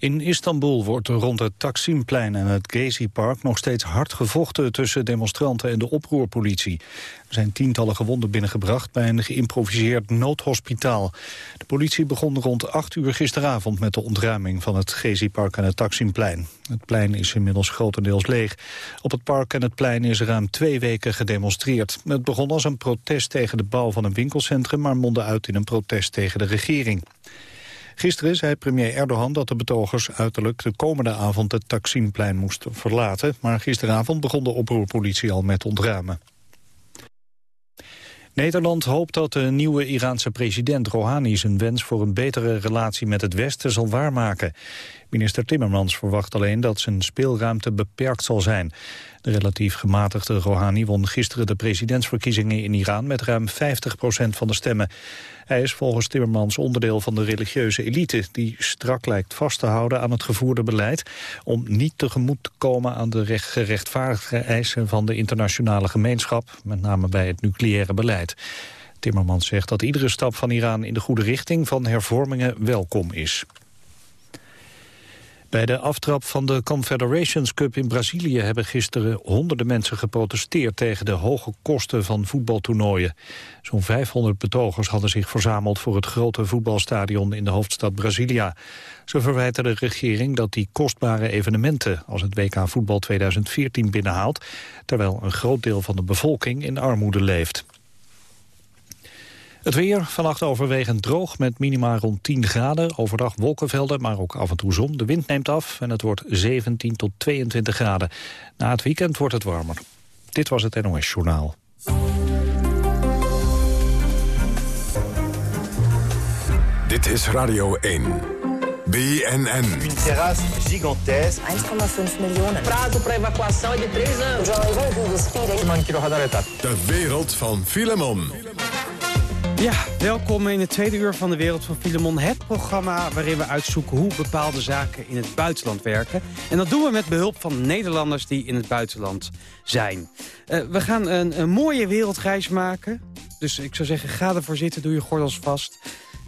In Istanbul wordt rond het Taksimplein en het Gezi-park nog steeds hard gevochten tussen demonstranten en de oproerpolitie. Er zijn tientallen gewonden binnengebracht bij een geïmproviseerd noodhospitaal. De politie begon rond acht uur gisteravond met de ontruiming van het Gezi-park en het Taksimplein. Het plein is inmiddels grotendeels leeg. Op het park en het plein is ruim twee weken gedemonstreerd. Het begon als een protest tegen de bouw van een winkelcentrum, maar mondde uit in een protest tegen de regering. Gisteren zei premier Erdogan dat de betogers uiterlijk de komende avond het Taksimplein moesten verlaten. Maar gisteravond begon de oproerpolitie al met ontruimen. Nederland hoopt dat de nieuwe Iraanse president Rouhani zijn wens voor een betere relatie met het Westen zal waarmaken. Minister Timmermans verwacht alleen dat zijn speelruimte beperkt zal zijn. De relatief gematigde Rouhani won gisteren de presidentsverkiezingen in Iran met ruim 50% van de stemmen. Hij is volgens Timmermans onderdeel van de religieuze elite... die strak lijkt vast te houden aan het gevoerde beleid... om niet tegemoet te komen aan de gerechtvaardigde eisen van de internationale gemeenschap... met name bij het nucleaire beleid. Timmermans zegt dat iedere stap van Iran in de goede richting van hervormingen welkom is. Bij de aftrap van de Confederations Cup in Brazilië hebben gisteren honderden mensen geprotesteerd tegen de hoge kosten van voetbaltoernooien. Zo'n 500 betogers hadden zich verzameld voor het grote voetbalstadion in de hoofdstad Brasilia. Ze verwijten de regering dat die kostbare evenementen als het WK voetbal 2014 binnenhaalt, terwijl een groot deel van de bevolking in armoede leeft. Het weer vannacht overwegend droog met minima rond 10 graden. Overdag wolkenvelden, maar ook af en toe zon. De wind neemt af en het wordt 17 tot 22 graden. Na het weekend wordt het warmer. Dit was het NOS Journaal. Dit is Radio 1. BNN. Een terrasse gigantesque. 1,5 miljoen. Prazo para evacuação de 3 anos. De wereld van Filemon. Ja, welkom in het tweede uur van de Wereld van Filemon. Het programma waarin we uitzoeken hoe bepaalde zaken in het buitenland werken. En dat doen we met behulp van Nederlanders die in het buitenland zijn. Uh, we gaan een, een, mooie wereldreis maken. Dus ik zou zeggen, ga ervoor zitten, doe je gordels vast.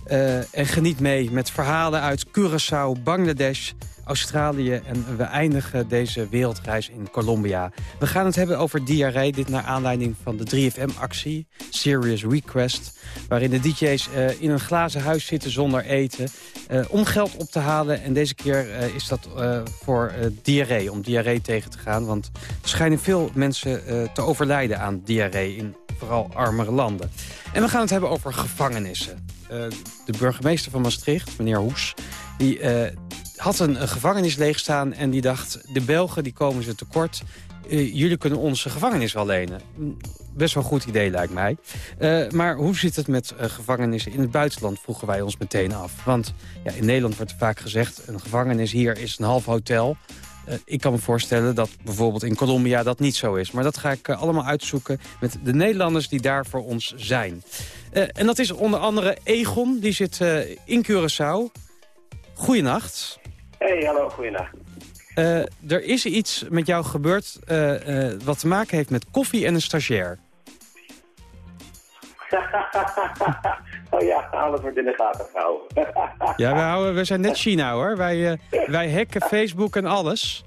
Uh, en geniet mee met verhalen uit Curaçao, Bangladesh, Australië en we eindigen deze wereldreis in Colombia. We gaan het hebben over diarree, dit naar aanleiding van de 3FM-actie, Serious Request... waarin de DJ's uh, in een glazen huis zitten zonder eten uh, om geld op te halen. En deze keer uh, is dat voor diarree, om diarree tegen te gaan. Want er schijnen veel mensen te overlijden aan diarree in vooral armere landen. En we gaan het hebben over gevangenissen. de burgemeester van Maastricht, meneer Hoes... die had een, een, gevangenis leegstaan en die dacht... de Belgen die komen ze tekort, uh, jullie kunnen onze gevangenis wel lenen. Mm, best wel een goed idee lijkt mij. Uh, maar hoe zit het met uh, gevangenissen in het buitenland, vroegen wij ons meteen af. Want ja, in Nederland wordt vaak gezegd, een gevangenis hier is een half hotel... ik kan me voorstellen dat bijvoorbeeld in Colombia dat niet zo is. Maar dat ga ik allemaal uitzoeken met de Nederlanders die daar voor ons zijn. en dat is onder andere Egon, die zit in Curaçao. Goedenacht. Hey, hallo, goeienacht. Uh, er is iets met jou gebeurd uh, uh, wat te maken heeft met koffie en een stagiair. oh ja, alles wordt in de gaten gehouden. ja, we, houden, we zijn net China hoor. Wij, wij hacken Facebook en alles.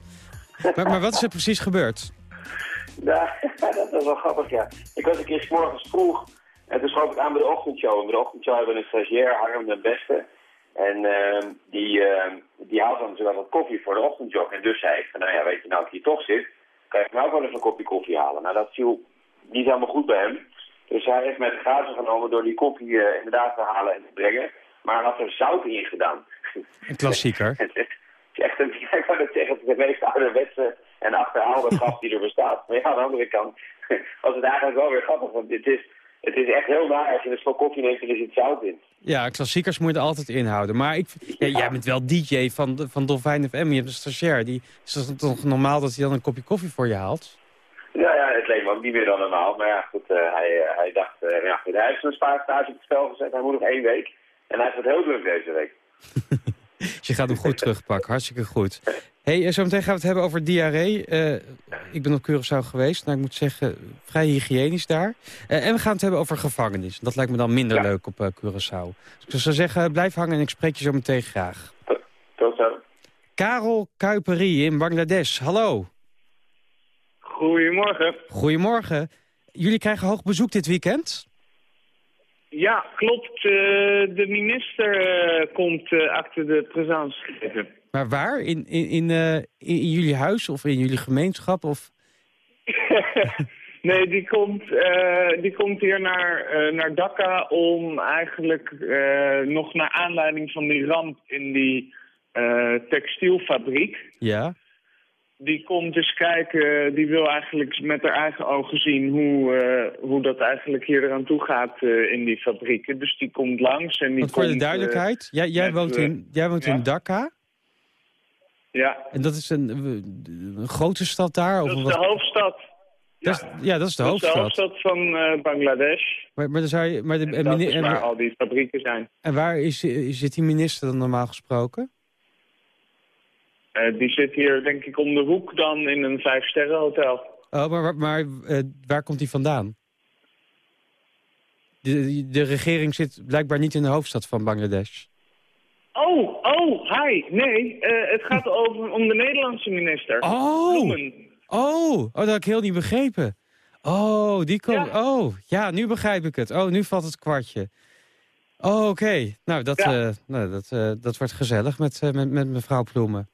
Maar, maar wat is er precies gebeurd? Nou, dat was wel grappig, ja. Ik was een keer s morgens vroeg en toen schoof ik aan bij de ochtendshow. En bij de ochtendshow hebben we een stagiair, Harm de Beste. En uh, die, uh, die haalt dan zowel wat koffie voor de ochtendjog. En dus zei ik van, nou ja, weet je, nou ik hier toch zit, kan ik nou wel eens een kopje koffie halen. Nou, dat viel niet helemaal goed bij hem. Dus hij heeft mij de grazen genomen door die koffie uh, inderdaad te halen en te brengen. Maar hij had er zout in gedaan. Een klassieker. het is echt een, ik kan het zeggen, de meest ouderwetse en achterhaalde gast die er bestaat. Maar ja, aan de andere kant was het eigenlijk wel weer grappig, want dit is het is echt heel naar als je een slok koffie neemt en er zit zout in. Ja, klassiekers moet je altijd inhouden. Maar ik, ja, jij bent wel DJ van, van Dolfijn FM. Je hebt een stagiair. Die, is het toch normaal dat hij dan een kopje koffie voor je haalt? Ja, ja het leek me ook niet meer dan normaal. Maar ja, goed, uh, hij, uh, hij dacht... Uh, ja, goed, hij heeft zijn spaartage op het spel gezet. Hij moet nog één week. En hij heeft het heel druk deze week. je gaat hem goed terugpakken. Hartstikke goed. hey, zo meteen gaan we het hebben over diarree. Uh, ik ben op Curaçao geweest. Nou, ik moet zeggen, vrij hygiënisch daar. Uh, en we gaan het hebben over gevangenis. Dat lijkt me dan minder leuk op uh, Curaçao. Dus ik zou zeggen, blijf hangen en ik spreek je zo meteen graag. Tot zo. Karel Kuiperi in Bangladesh. Hallo. Goedemorgen. Goedemorgen. Jullie krijgen hoog bezoek dit weekend? Ja, klopt. Uh, de minister uh, komt uh, achter de présence geven. Maar waar? In, in, in, in, jullie huis of in jullie gemeenschap? Of... nee, die komt, die komt hier naar, naar Dhaka om eigenlijk nog naar aanleiding van die ramp in die textielfabriek... Ja die komt dus kijken, die wil eigenlijk met haar eigen ogen zien hoe, uh, hoe dat eigenlijk hier eraan toe gaat uh, in die fabrieken. Dus die komt langs en die Want voor komt, de duidelijkheid, jij, jij, woont in, jij woont ja. in Dhaka. Ja. En dat is een, een grote stad daar? Dat of is wat? de hoofdstad. Ja. Dat is, ja, dat is de dat hoofdstad. is de hoofdstad van uh, Bangladesh. Maar, maar, dan zou je, maar de, en dat is waar al die fabrieken zijn. En waar is, zit die minister dan normaal gesproken? Uh, die zit hier denk ik om de hoek dan in een vijfsterrenhotel. Oh, maar, maar uh, waar komt die vandaan? De, de regering zit blijkbaar niet in de hoofdstad van Bangladesh. Oh, oh, hi. Nee, uh, het gaat over, om de Nederlandse minister. Oh, Bloemen. oh, oh, dat had ik heel niet begrepen. Oh, die komt. Ja. Oh, ja, nu begrijp ik het. Oh, nu valt het kwartje. Oh, oké. Okay. Nou, dat, Ja. uh, nou dat, uh, dat wordt gezellig met, met, met mevrouw Ploemen.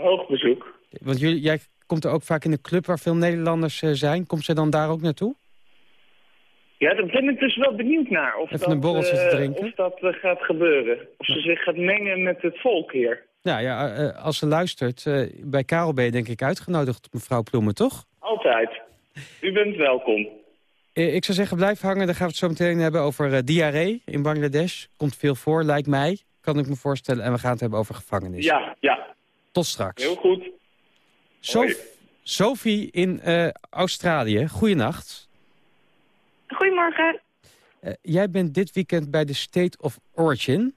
Hoog bezoek. Want jullie, jij komt er ook vaak in een club waar veel Nederlanders uh, zijn. Komt zij dan daar ook naartoe? Ja, daar ben ik dus wel benieuwd naar. Of Even dat, een borreltje te eh, drinken? Of dat eh, gaat gebeuren. Of ze zich gaat mengen met het volk hier. Nou ja, als ze luistert, bij Karel ben je denk ik uitgenodigd, mevrouw Ploemen, toch? Altijd. U bent welkom. Ik zou zeggen, blijf hangen. Dan gaan we het zo meteen hebben over diarree in Bangladesh. Komt veel voor, lijkt mij. Kan ik me voorstellen. En we gaan het hebben over gevangenis. Ja, ja. Tot straks. Heel goed. Sof Sophie in Australië, goeienacht. Goedemorgen. Uh, jij bent dit weekend bij de State of Origin.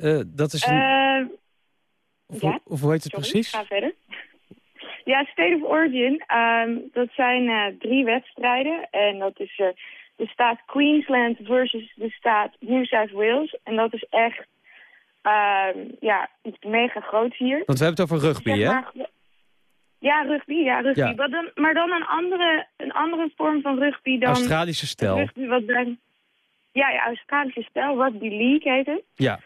Uh, dat is een... Uh, of, ja? of, hoe heet het Sorry, precies? ga verder. Ja, State of Origin, um, dat zijn uh, drie wedstrijden. En dat is uh, de staat Queensland versus de staat New South Wales. En dat is echt uh, ja, iets mega groots hier. Want we hebben het over rugby, zeg hè? ja, rugby, ja, rugby. Ja. Maar, dan, maar dan een andere, een andere vorm van rugby dan... Australische stijl. Rugby wat bij, ja, ja, Australische stijl. Rugby League heet het. Ja.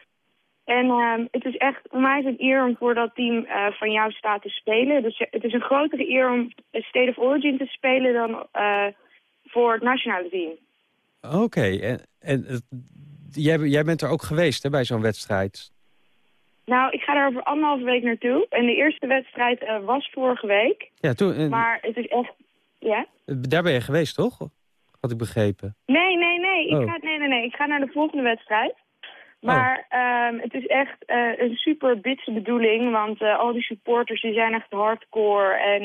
En um, het is echt, voor mij is het eer om voor dat team uh, van jou staat te spelen. Dus het is een grotere eer om State of Origin te spelen dan uh, voor het nationale team. Oké, okay. en, en jij, jij bent er ook geweest hè, bij zo'n wedstrijd? Nou, ik ga daar over anderhalve week naartoe. En de eerste wedstrijd uh, was vorige week. Ja, toen... Maar het is echt... Ja? Daar ben je geweest, toch? Had ik begrepen. Nee, nee, nee. Oh. Ik ga, nee, nee, nee. Ik ga naar de volgende wedstrijd. Maar oh. um, het is echt uh, een super bitse bedoeling, want al die supporters die zijn echt hardcore en,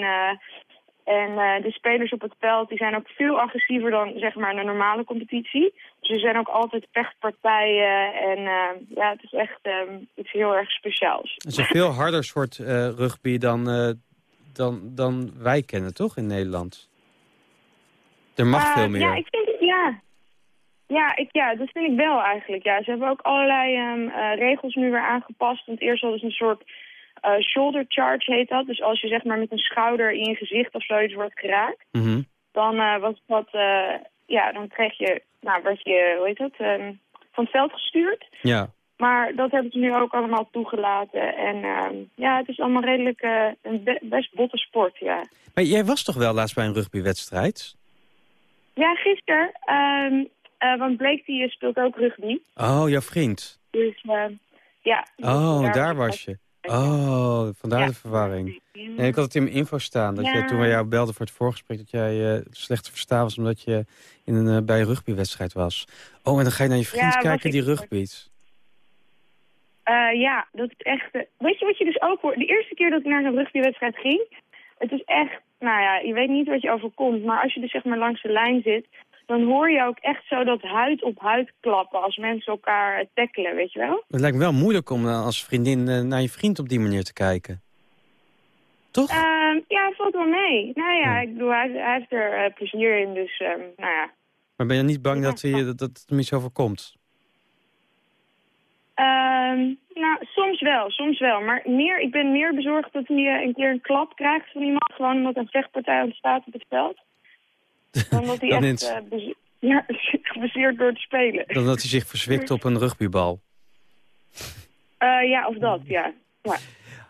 uh, en de spelers op het veld die zijn ook veel agressiever dan zeg maar een normale competitie. Dus er zijn ook altijd vechtpartijen en ja, het is echt um, iets heel erg speciaals. Het is een veel harder soort rugby dan, dan, dan wij kennen, toch, in Nederland? Er mag veel meer. Ja, ik vind het, ja. Ja, ik, ja, dat vind ik wel eigenlijk. Ja. Ze hebben ook allerlei um, uh, regels nu weer aangepast. Want eerst hadden ze een soort uh, shoulder charge, heet dat. Dus als je zeg maar met een schouder in je gezicht of zoiets wordt geraakt... Mm -hmm. dan uh, was dat, ja, dan kreeg je, nou, werd je, hoe heet dat, um, van het veld gestuurd. Ja. Maar dat hebben ze nu ook allemaal toegelaten. En ja, het is allemaal redelijk een be best botte sport, ja. Maar jij was toch wel laatst bij een rugbywedstrijd? Ja, gisteren. Um, Uh, want Blake die speelt ook rugby. Oh, jouw vriend. Dus ja. Oh, daar, daar was je. Oh, vandaar ja. de verwarring. Nee, ik had het in mijn info staan. Dat ja. je, toen we jou belden voor het voorgesprek... dat jij uh, slecht te verstaan was omdat je in een, bij een rugbywedstrijd was. Oh, en dan ga je naar je vriend ja, kijken die rugbyt. ja, dat is echt... weet je wat je dus ook hoort? De eerste keer dat ik naar een rugbywedstrijd ging... Het is echt... Nou ja, je weet niet wat je overkomt. Maar als je dus zeg maar langs de lijn zit dan hoor je ook echt zo dat huid op huid klappen als mensen elkaar eh, tackelen, weet je wel? Het lijkt me wel moeilijk om uh, als vriendin uh, naar je vriend op die manier te kijken. Toch? Uh, ja, valt wel mee. Nou ja, ja. ik bedoel, hij, hij heeft er uh, plezier in, dus um, nou ja. Maar ben je niet bang ja, dat, hij, dat, dat het hem iets overkomt? Um, nou, soms wel, soms wel. Maar meer, ik ben meer bezorgd dat hij een keer een klap krijgt van iemand. Gewoon omdat een vechtpartij ontstaat op het veld. Dan dat hij Dan echt uh, beze ja, gebaseerd door te spelen. Dan dat hij zich verzwikt op een rugbybal. Uh, ja, of dat, ja. ja. Oké,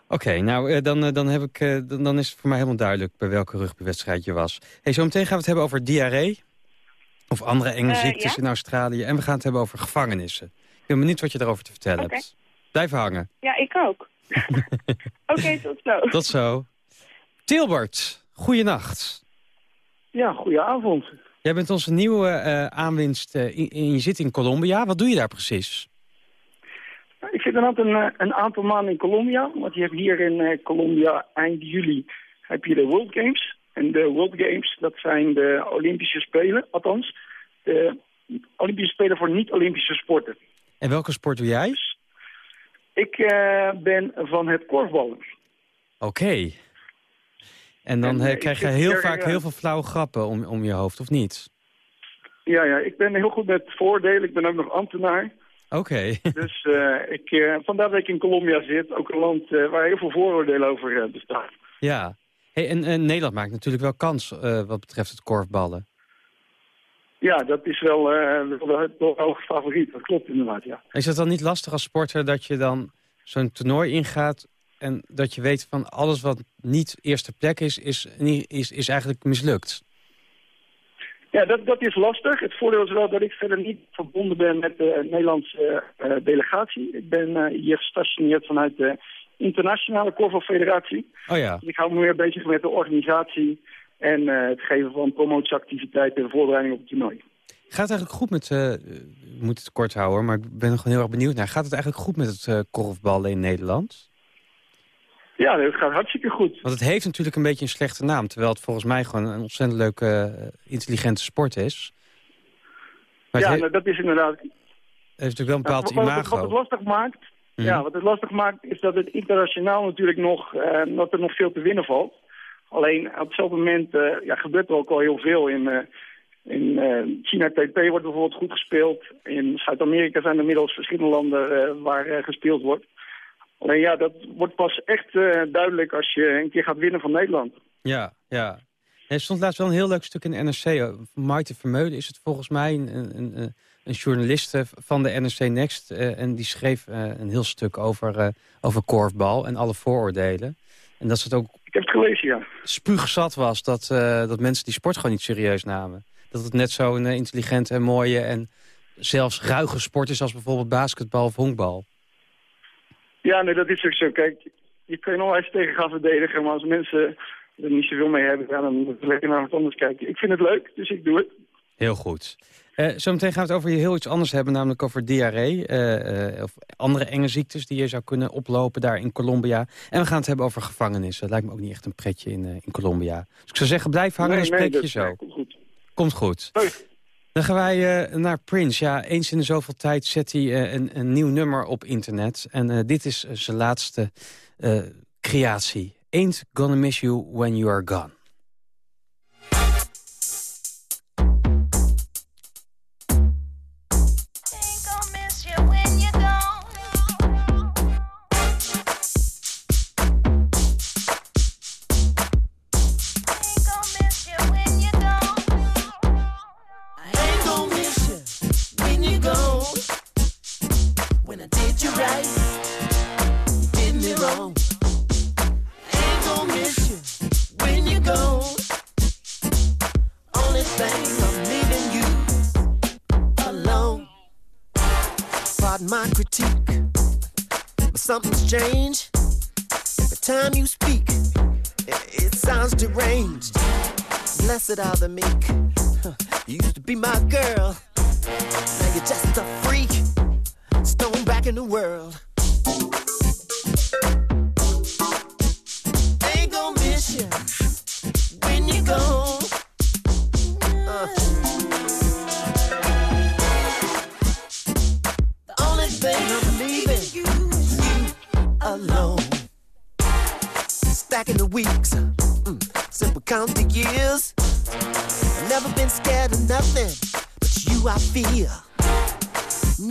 okay, nou, uh, dan, dan, heb ik, dan, dan is het voor mij helemaal duidelijk... bij welke rugbywedstrijd je was. Hey, zo meteen gaan we het hebben over diarree. Of andere enge ziektes ja? in Australië. En we gaan het hebben over gevangenissen. Ik ben benieuwd wat je erover te vertellen okay. hebt. Blijf hangen. Ja, ik ook. Oké, okay, tot zo. Tot zo. Tilbert, goeienacht. Ja, goedenavond. Jij bent onze nieuwe uh, aanwinst uh, in, in, je zit in Colombia. Wat doe je daar precies? Ik zit een, een, een aantal maanden in Colombia. Want je hebt hier in uh, Colombia eind juli heb je de World Games. En de World Games, dat zijn de Olympische Spelen, althans. De Olympische Spelen voor niet-Olympische sporten. En welke sport doe jij? Ik ben van het korfballen. Oké. Okay. En dan en, krijg je heel vaak heel veel flauwe grappen om, om je hoofd, of niet? Ja, ja, ik ben heel goed met voordelen. Ik ben ook nog ambtenaar. Oké. Okay. dus uh, ik, uh, vandaar dat ik in Colombia zit. Ook een land uh, waar heel veel vooroordelen over bestaan. Ja. Hey, en Nederland maakt natuurlijk wel kans wat betreft het korfballen. Ja, dat is wel de hoge favoriet. Dat klopt inderdaad, ja. Is het dan niet lastig als sporter dat je dan zo'n toernooi ingaat en dat je weet van alles wat niet eerste plek is, is, is, is eigenlijk mislukt. Ja, dat, dat is lastig. Het voordeel is wel dat ik verder niet verbonden ben met de Nederlandse uh, delegatie. Ik ben uh, hier gestationeerd vanuit de Internationale Korfbalfederatie. Oh ja. Dus ik hou me meer bezig met de organisatie en uh, het geven van promotieactiviteiten en voorbereiding op het toernooi. Gaat het eigenlijk goed met, ik moet het kort houden, maar ik ben er gewoon heel erg benieuwd naar. Gaat het eigenlijk goed met het korfballen in Nederland? Ja, het gaat hartstikke goed. Want het heeft natuurlijk een beetje een slechte naam... terwijl het volgens mij gewoon een ontzettend leuke, uh, intelligente sport is. Maar ja, nou, dat is inderdaad... Het heeft natuurlijk wel een bepaald wat, imago. Wat het lastig maakt, mm -hmm. ja, wat het lastig maakt is dat het internationaal natuurlijk nog, uh, dat er nog veel te winnen valt. Alleen op hetzelfde moment uh, ja, gebeurt er ook al heel veel. In, uh, in China TP wordt bijvoorbeeld goed gespeeld. In Zuid-Amerika zijn er inmiddels verschillende landen waar gespeeld wordt. Alleen ja, dat wordt pas echt uh, duidelijk als je een keer gaat winnen van Nederland. Ja, ja. Er stond laatst wel een heel leuk stuk in de NRC. Maarten Vermeulen is het volgens mij, een, een, een journaliste van de NRC Next. Uh, en die schreef uh, een heel stuk over, uh, over korfbal en alle vooroordelen. En dat het ook... Ik heb het gelezen, ja. Spuugzat was dat, dat mensen die sport gewoon niet serieus namen. Dat het net zo'n intelligente en mooie en zelfs ruige sport is als bijvoorbeeld basketbal of honkbal. Ja, nee, dat is ook zo. Kijk, je kan je nog eens tegen gaan verdedigen, maar als mensen er niet zoveel mee hebben, dan moet je lekker naar wat anders kijken. Ik vind het leuk, dus ik doe het. Heel goed. Uh, zometeen gaan we het over heel iets anders hebben, namelijk over diarree. Uh, uh, of andere enge ziektes die je zou kunnen oplopen daar in Colombia. En we gaan het hebben over gevangenissen. Dat lijkt me ook niet echt een pretje in, in Colombia. Dus ik zou zeggen, blijf hangen nee, en spreek nee, je zo. Komt goed. Komt goed. Dan gaan wij uh, naar Prince. Ja, eens in de zoveel tijd zet hij uh, een, een, nieuw nummer op internet. En uh, dit is zijn laatste creatie. Ain't gonna miss you when you are gone.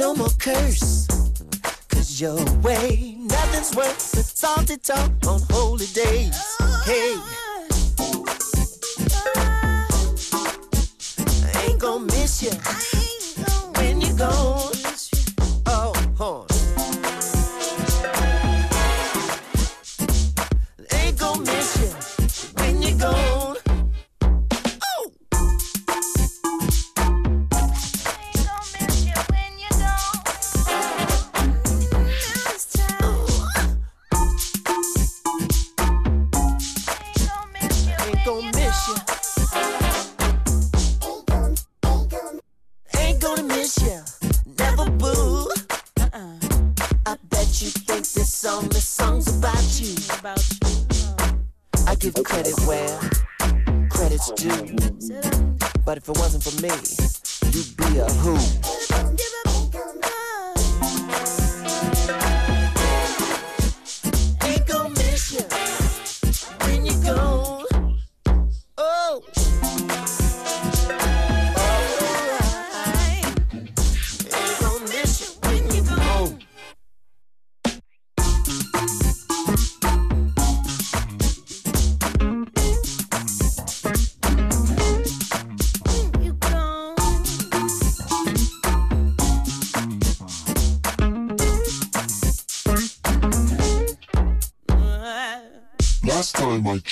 No more curse, cause your way, nothing's worse than salty talk on holy days. Hey. I ain't gonna miss you when you're gone.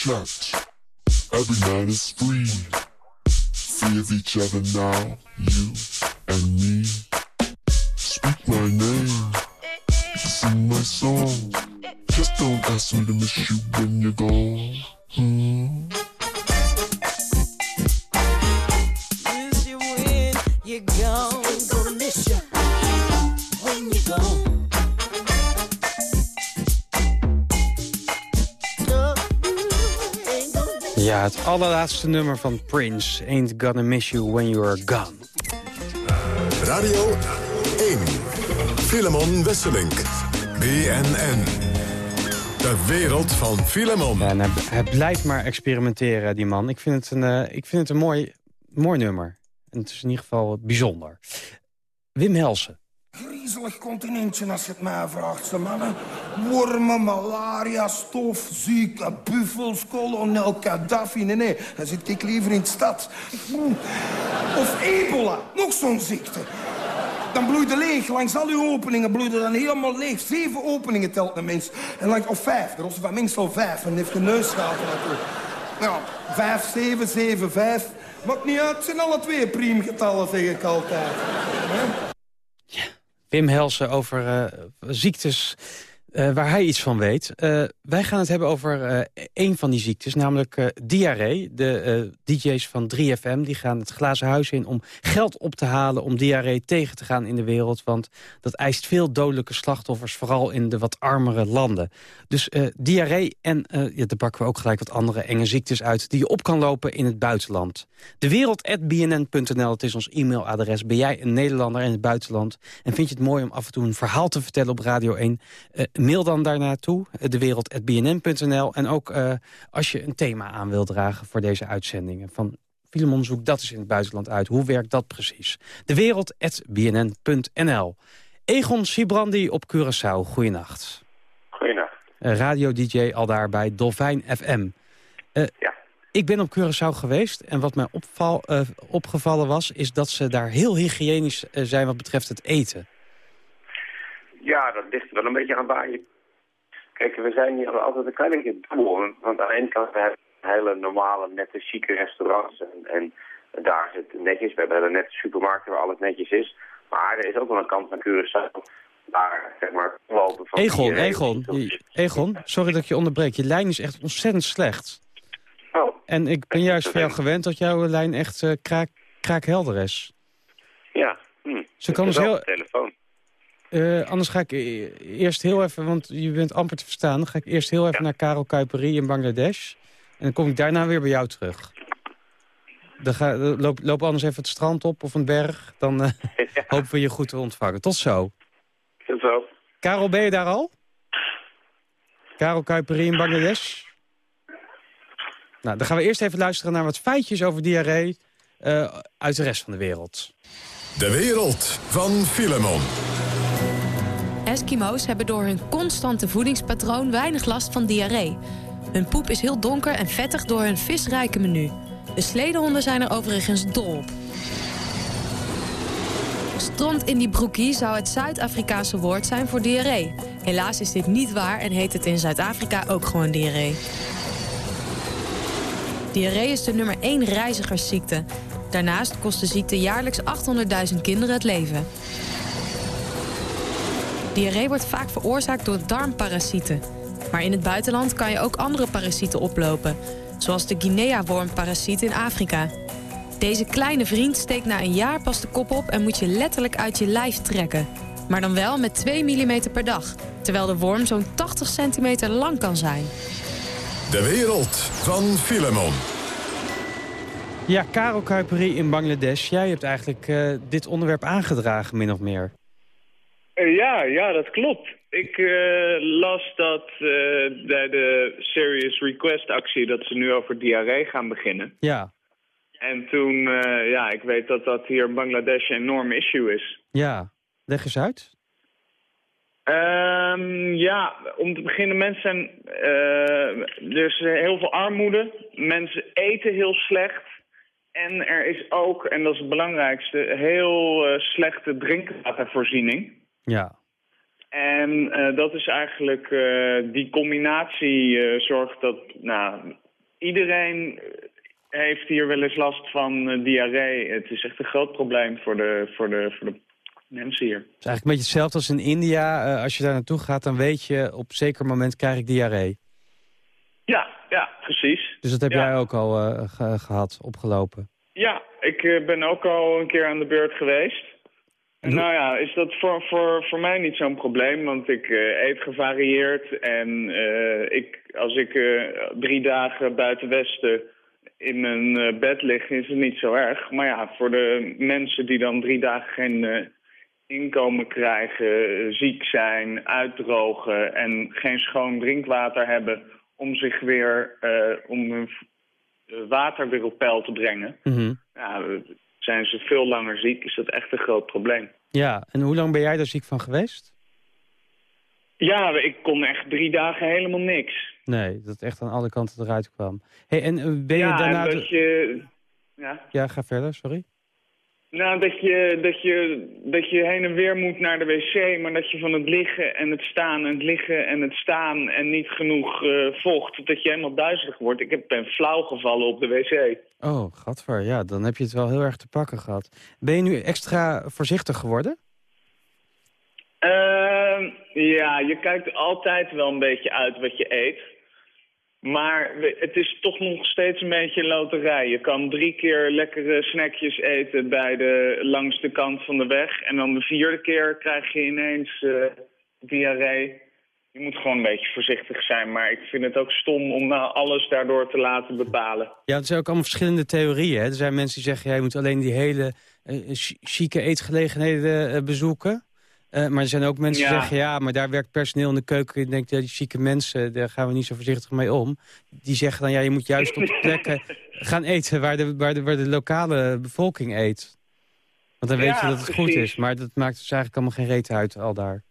Checked, every man is free. Free of each other now, het allerlaatste nummer van Prince. Ain't gonna miss you when you're gone. Radio 1. Filemon Wesselink. BNN. De wereld van Filemon. En hij, hij blijft maar experimenteren, die man. Ik vind het een, eh, ik vind het een mooi, mooi nummer. En het is in ieder geval bijzonder. Wim Helsen. Griezelig continentje als je het mij vraagt, mannen. Wormen, malaria, stof, ziekte, buffels, kolonel Gaddafi. Nee, nee, dan zit ik liever in de stad. Of ebola, nog zo'n ziekte. Dan bloeide leeg, langs al uw openingen bloeide dan helemaal leeg. Zeven openingen telt een mens. En langs, of vijf, de rosse van mengsel vijf. En heeft een neusgaten natuurlijk. Nou, vijf, zeven, zeven, vijf. Maakt niet uit, het zijn alle twee priemgetallen, zeg ik altijd. Hè? Wim Helsen over eh, ziektes eh, waar hij iets van weet. Eh, wij gaan het hebben over eh een van die ziektes, namelijk diarree. De DJ's van 3FM die gaan het glazen huis in om geld op te halen... om diarree tegen te gaan in de wereld. Want dat eist veel dodelijke slachtoffers, vooral in de wat armere landen. Dus diarree en ja, daar pakken we ook gelijk wat andere enge ziektes uit... die je op kan lopen in het buitenland. De wereld.bnn.nl, het is ons e-mailadres. Ben jij een Nederlander in het buitenland? En vind je het mooi om af en toe een verhaal te vertellen op Radio 1? Mail dan daarnaartoe, eh, dewereld.bnn.nl. En ook eh, als je een thema aan wil dragen voor deze uitzendingen. Van Filemon zoek dat eens in het buitenland uit. Hoe werkt dat precies? Dewereld.bnn.nl. Egon Sibrandi op Curaçao, goeienacht. Goeienacht. Eh, Radio-dj al daar bij Dolfijn FM. Eh, Ik ben op Curaçao geweest en wat mij opval, opgevallen was... is dat ze daar heel hygiënisch zijn wat betreft het eten. Ja, dat ligt wel een beetje aan waar je... Kijk, we zijn hier altijd een klein beetje dubbel. Want aan de ene kant we hebben hele normale, nette, chique restaurants. En, en daar zit het netjes. We hebben hele nette supermarkten waar alles netjes is. Maar er is ook wel een kant naar Curaçao. Waar, zeg maar, lopen van... Egon, dieren. Egon, Egon, sorry dat ik je onderbreek. Je lijn is echt ontzettend slecht. Oh. En ik ben juist van jou gewend dat jouw lijn echt eh, kraak, kraakhelder is. Ja. Hm. Ze kan Het dus heel- telefoon. Eh, anders ga ik e- eerst heel even, want je bent amper te verstaan... dan ga ik eerst heel even naar Karel Kuiperi in Bangladesh. En dan kom ik daarna weer bij jou terug. Dan ga, loop, loop anders even het strand op of een berg. Dan eh, hopen we je goed te ontvangen. Tot zo. Tot zo. Karel, ben je daar al? Karel Kuiperi in Bangladesh? Nou, dan gaan we eerst even luisteren naar wat feitjes over diarree uh, uit de rest van de wereld. De wereld van Filemon. Eskimo's hebben door hun constante voedingspatroon weinig last van diarree. Hun poep is heel donker en vettig door hun visrijke menu. De sledehonden zijn er overigens dol op. Stront in die broekie zou het Zuid-Afrikaanse woord zijn voor diarree. Helaas is dit niet waar en heet het in Zuid-Afrika ook gewoon diarree. Diarree is de nummer 1 reizigersziekte. Daarnaast kost de ziekte jaarlijks 800.000 kinderen het leven. Diarree wordt vaak veroorzaakt door darmparasieten. Maar in het buitenland kan je ook andere parasieten oplopen. Zoals de Guinea-wormparasiet in Afrika. Deze kleine vriend steekt na een jaar pas de kop op... en moet je letterlijk uit je lijf trekken. Maar dan wel met 2 mm per dag. Terwijl de worm zo'n 80 centimeter lang kan zijn. De wereld van Filemon. Ja, Karel Kuiperi in Bangladesh. Jij hebt eigenlijk uh, dit onderwerp aangedragen, min of meer. Uh, ja, ja, dat klopt. Ik uh, las dat bij de Serious Request actie... dat ze nu over diarree gaan beginnen. Ja. En toen, ja, ik weet dat dat hier in Bangladesh een enorm issue is. Ja, leg eens uit. Um, ja, om te beginnen, mensen zijn... Er is heel veel armoede. Mensen eten heel slecht. En er is ook, en dat is het belangrijkste, heel slechte drinkwatervoorziening. Ja. En uh, dat is eigenlijk, die combinatie zorgt dat, nou, iedereen heeft hier wel eens last van diarree. Het is echt een groot probleem voor de, voor de, voor de mensen hier. Het is eigenlijk een beetje hetzelfde als in India. Als je daar naartoe gaat, dan weet je op zeker moment krijg ik diarree. Ja, ja, precies. Dus dat heb jij ook al ge gehad, opgelopen? Ja, ik ben ook al een keer aan de beurt geweest. Nou ja, is dat voor, voor, voor mij niet zo'n probleem, want ik eet gevarieerd. En ik, als ik drie dagen buiten Westen in mijn bed lig, is het niet zo erg. Maar ja, voor de mensen die dan drie dagen geen inkomen krijgen, ziek zijn, uitdrogen en geen schoon drinkwater hebben om zich weer om hun water weer op peil te brengen. Mm ja, zijn ze veel langer ziek, is dat echt een groot probleem. Ja, en hoe lang ben jij daar ziek van geweest? Ja, ik kon echt drie dagen helemaal niks. Nee, dat echt aan alle kanten eruit kwam. Hey, en eh, ben je ja, daarna... dat je... Ja? ja, ga verder, sorry. Nou, dat je, dat, je, dat je heen en weer moet naar de wc, maar dat je van het liggen en het staan en het liggen en het staan en niet genoeg uh, vocht, dat je helemaal duizelig wordt. Ik heb, ben flauw gevallen op de wc. Oh, gadver, ja, dan heb je het wel heel erg te pakken gehad. Ben je nu extra voorzichtig geworden? Uh, ja, je kijkt altijd wel een beetje uit wat je eet. Maar het is toch nog steeds een beetje een loterij. Je kan drie keer lekkere snackjes eten bij de, langs de kant van de weg. En dan de vierde keer krijg je ineens uh, diarree. Je moet gewoon een beetje voorzichtig zijn. Maar ik vind het ook stom om nou alles daardoor te laten bepalen. Ja, er zijn ook allemaal verschillende theorieën. Hè? Er zijn mensen die zeggen, jij moet alleen die hele uh, chique eetgelegenheden bezoeken. Uh, maar er zijn ook mensen die zeggen, ja, maar daar werkt personeel in de keuken. Ik denk, ja, die zieke mensen, daar gaan we niet zo voorzichtig mee om. Die zeggen dan, ja, je moet juist op plekken gaan eten waar de, waar, de, waar de lokale bevolking eet. Want dan weet je dat het precies. goed is. Maar dat maakt dus eigenlijk allemaal geen reet uit, al daar.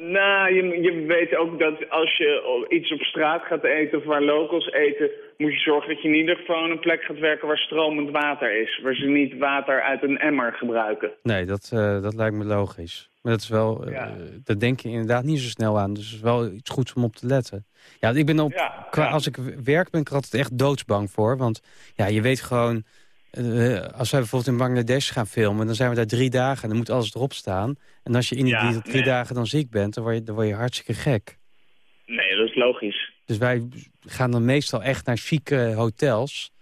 Nou, je, je weet ook dat als je iets op straat gaat eten of waar locals eten... moet je zorgen dat je in ieder geval een plek gaat werken waar stromend water is. Waar ze niet water uit een emmer gebruiken. Nee, dat, uh, dat lijkt me logisch. Maar dat is wel, ja. uh, dat denk je inderdaad niet zo snel aan. Dus het is wel iets goeds om op te letten. Ja, ik ben op, ja, qua, ja. als ik werk ben ik er altijd echt doodsbang voor. Want ja, je weet gewoon, uh, als wij bijvoorbeeld in Bangladesh gaan filmen... dan zijn we daar drie dagen en dan moet alles erop staan. En als je in die Ja, drie, drie nee. dagen dan ziek bent, dan word, je, dan word je hartstikke gek. Nee, dat is logisch. Dus wij gaan dan meestal echt naar chique hotels.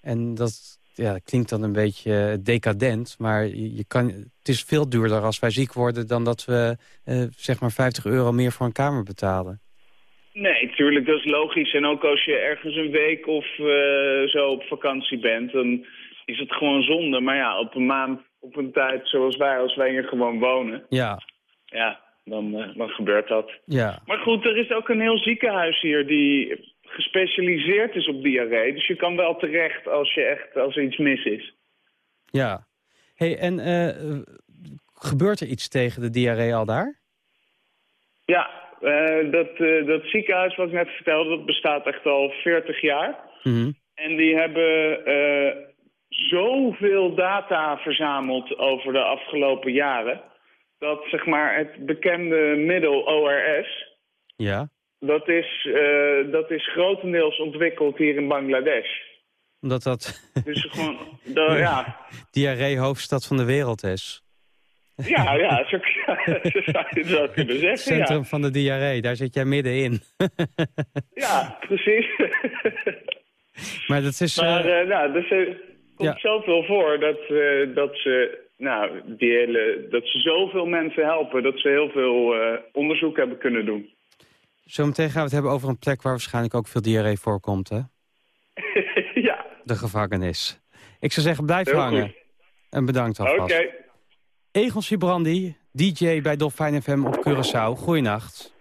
En dat ja, klinkt dan een beetje decadent. Maar je, kan, het is veel duurder als wij ziek worden... dan dat we eh, zeg maar 50 euro meer voor een kamer betalen. Nee, tuurlijk, dat is logisch. En ook als je ergens een week of eh, zo op vakantie bent, dan is het gewoon zonde. Maar ja, op een maand, op een tijd zoals wij, als wij hier gewoon wonen, Ja, ja, dan, eh, dan gebeurt dat. ja. Maar goed, er is ook een heel ziekenhuis hier die gespecialiseerd is op diarree. Dus je kan wel terecht als, je echt, als er iets mis is. Ja. Hey, en eh, gebeurt er iets tegen de diarree al daar? Ja, eh, dat, dat ziekenhuis wat ik net vertelde, dat bestaat echt al 40 jaar. Mhm. En die hebben zoveel data verzameld over de afgelopen jaren... dat zeg maar het bekende middel ORS... Ja. dat is, eh, dat is grotendeels ontwikkeld hier in Bangladesh. Omdat dat Dus gewoon, da- ja, diarree hoofdstad van de wereld is. ja, ja, zo, zo zou je wel kunnen zeggen, Centrum ja. van de diarree, daar zit jij middenin. Ja, precies. maar dat is... Maar eh, eh, nou, dus, komt Ja. zoveel voor dat, eh, dat, ze, nou, die hele, dat ze zoveel mensen helpen... dat ze heel veel eh, onderzoek hebben kunnen doen. Zometeen gaan we het hebben over een plek waar waarschijnlijk ook veel diarree voorkomt, hè? ja. De gevangenis. Ik zou zeggen, blijf Heel hangen. goed. En bedankt Oké. alvast. Egon Sibrandi, DJ bij Dolfijn FM op Curaçao. Goeienacht.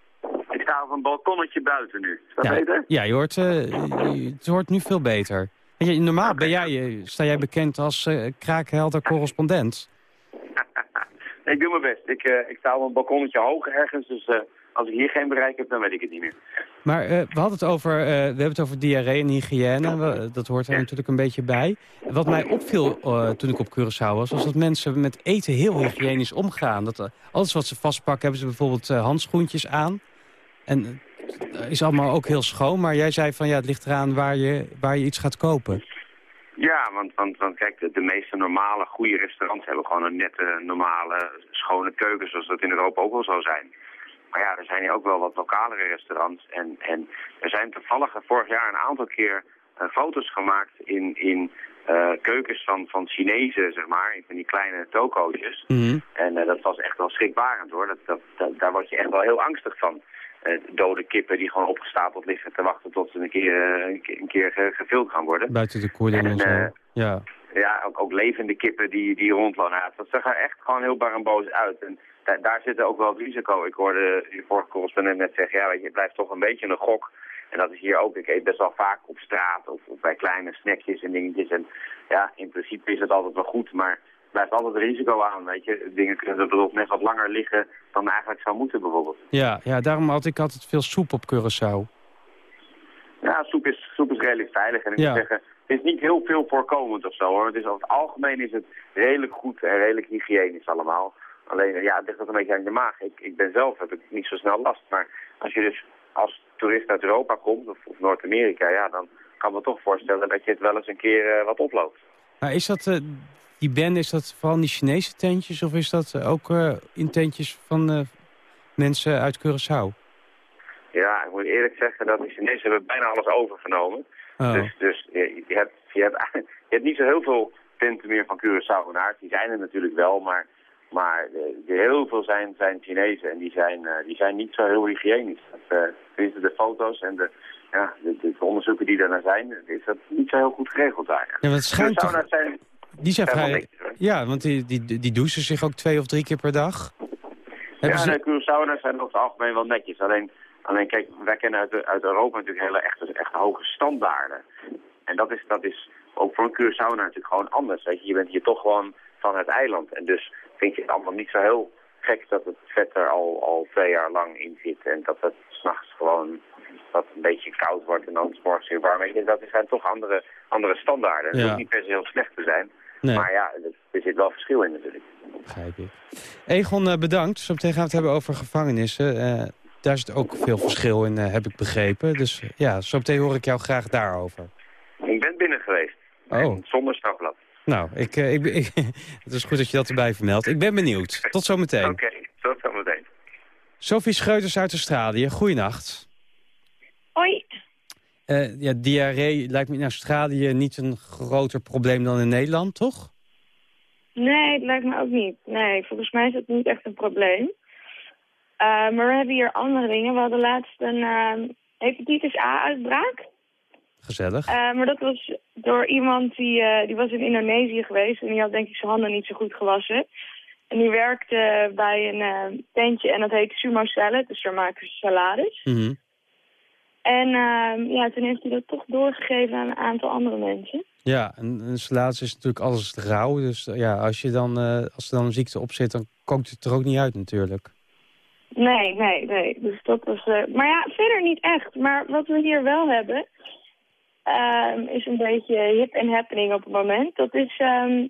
Ik sta op een balkonnetje buiten nu. Is dat Ja, beter? ja je hoort, eh, je- het hoort nu veel beter. Normaal ben jij, eh, sta jij bekend als eh kraakhelder correspondent. ik doe mijn best. Ik, eh, ik sta op een balkonnetje hoog ergens, dus als ik hier geen bereik heb, dan weet ik het niet meer. Maar we hadden het over, we hebben het over diarree en hygiëne. We- dat hoort er natuurlijk een beetje bij. Wat mij opviel toen ik op Curaçao was, was dat mensen met eten heel hygiënisch omgaan. Dat, alles wat ze vastpakken, hebben ze bijvoorbeeld handschoentjes aan. En is allemaal ook heel schoon. Maar jij zei van ja, het ligt eraan waar je, waar je iets gaat kopen. Ja, want, want, want kijk, de, de meeste normale, goede restaurants hebben gewoon een nette, normale, schone keuken, zoals dat in Europa ook wel zou zijn. Maar ja, er zijn hier ook wel wat lokalere restaurants. En, en er zijn toevallig vorig jaar een aantal keer eh, foto's gemaakt in, in eh, keukens van, van Chinezen, zeg maar, in van die kleine tokootjes. En eh, dat was echt wel schrikbarend hoor. Dat, dat, dat- daar word je echt wel heel angstig van. Eh, dode kippen die gewoon opgestapeld liggen te wachten tot ze een keer, eh, een keer, gevild gaan worden. Buiten de koeling en, En, zo. eh, ja. Ja, ook, ook levende kippen die, die rondlopen. Ja, dat zag er echt gewoon heel bar en boos uit. En da- daar zit ook wel het risico. Ik hoorde vorige correspondent net zeggen, ja, weet je, het blijft toch een beetje een gok. En dat is hier ook. Ik eet best wel vaak op straat of, of bij kleine snackjes en dingetjes. En ja, in principe is het altijd wel goed, maar blijft altijd risico aan, weet je. Dingen kunnen er bijvoorbeeld net wat langer liggen dan eigenlijk zou moeten, bijvoorbeeld. Ja, ja, daarom had ik altijd veel soep op Curaçao. Ja, soep is, soep is redelijk veilig. En ik Ja. moet zeggen, het is niet heel veel voorkomend of zo hoor. Het is, over het algemeen is het redelijk goed en redelijk hygiënisch allemaal. Alleen, ja, het ligt ook een beetje aan je maag. Ik, ik ben zelf, heb ik niet zo snel last. Maar als je dus als toerist uit Europa komt, of, of Noord-Amerika, ja, dan kan ik me toch voorstellen dat je het wel eens een keer eh, wat oploopt. Maar is dat, eh, die band, is dat vooral in die Chinese tentjes... of is dat eh, ook eh, in tentjes van eh, mensen uit Curaçao? Ja, ik moet eerlijk zeggen dat de Chinezen hebben bijna alles overgenomen. Oh. Dus, dus je, je hebt, je, hebt, je hebt niet zo heel veel tenten meer van Curaçaoenaars. Die zijn er natuurlijk wel, maar, maar de, de heel veel zijn, zijn Chinezen. En die zijn, die zijn niet zo heel hygiënisch. Dat, tenminste, de foto's en de, ja, de, de onderzoeken die daarnaar zijn, is dat niet zo heel goed geregeld daar. Ja, want het schijnt toch... Zijn... Die zijn helemaal vrij... niks, hoor. Ja, want die, die, die douchen zich ook twee of drie keer per dag. Hebben ja, ze- de Curaçaoërs zijn over het algemeen wel netjes. Alleen, alleen kijk, wij kennen uit, uit Europa natuurlijk hele echte, echte hoge standaarden. En dat is, dat is ook voor een Curaçaoer natuurlijk gewoon anders. Weet je. je bent hier toch gewoon van het eiland. En dus vind je het allemaal niet zo heel gek dat het vet er al, al twee jaar lang in zit. En dat het s'nachts gewoon dat een beetje koud wordt en dan 's morgens weer warm. Dat zijn toch andere, andere standaarden. Het Ja. hoeft niet per se heel slecht te zijn. Nee. Maar ja, er- zit wel verschil in natuurlijk. Begrijp ik. Egon, eh, bedankt. Zo meteen gaan we het hebben over gevangenissen. Eh, daar zit ook veel verschil in, eh, heb ik begrepen. Dus ja, zo meteen hoor ik jou graag daarover. Ik ben binnen geweest. Oh, Zonder strafblad. nou, ik, eh, ik, ik- het is goed dat je dat erbij vermeldt. Ik ben benieuwd. Tot zo meteen. Oké, tot zometeen. Sophie Scheuters uit Australië, goeienacht. Hoi. Eh ja, diarree lijkt me in Australië niet een groter probleem dan in Nederland, toch? Nee, het lijkt me ook niet. Nee, volgens mij is het niet echt een probleem. Eh, maar we hebben hier andere dingen. We hadden laatst een ehm, hepatitis A-uitbraak. Gezellig. Eh, maar dat was door iemand die, die was in Indonesië geweest. En die had denk ik zijn handen niet zo goed gewassen. En die werkte bij een tentje en dat heet Sumo Salad. Dus daar maken ze salades. Mhm. En ehm, ja, toen heeft hij dat toch doorgegeven aan een aantal andere mensen. Ja, en een installatie is natuurlijk alles rauw. Dus ja, als, je dan, eh, als er dan een ziekte op zit, dan kookt het er ook niet uit natuurlijk. Nee, nee, nee. Dus dat was... eh, maar ja, verder niet echt. Maar wat we hier wel hebben... ehm, is een beetje hip en happening op het moment. Dat is ehm,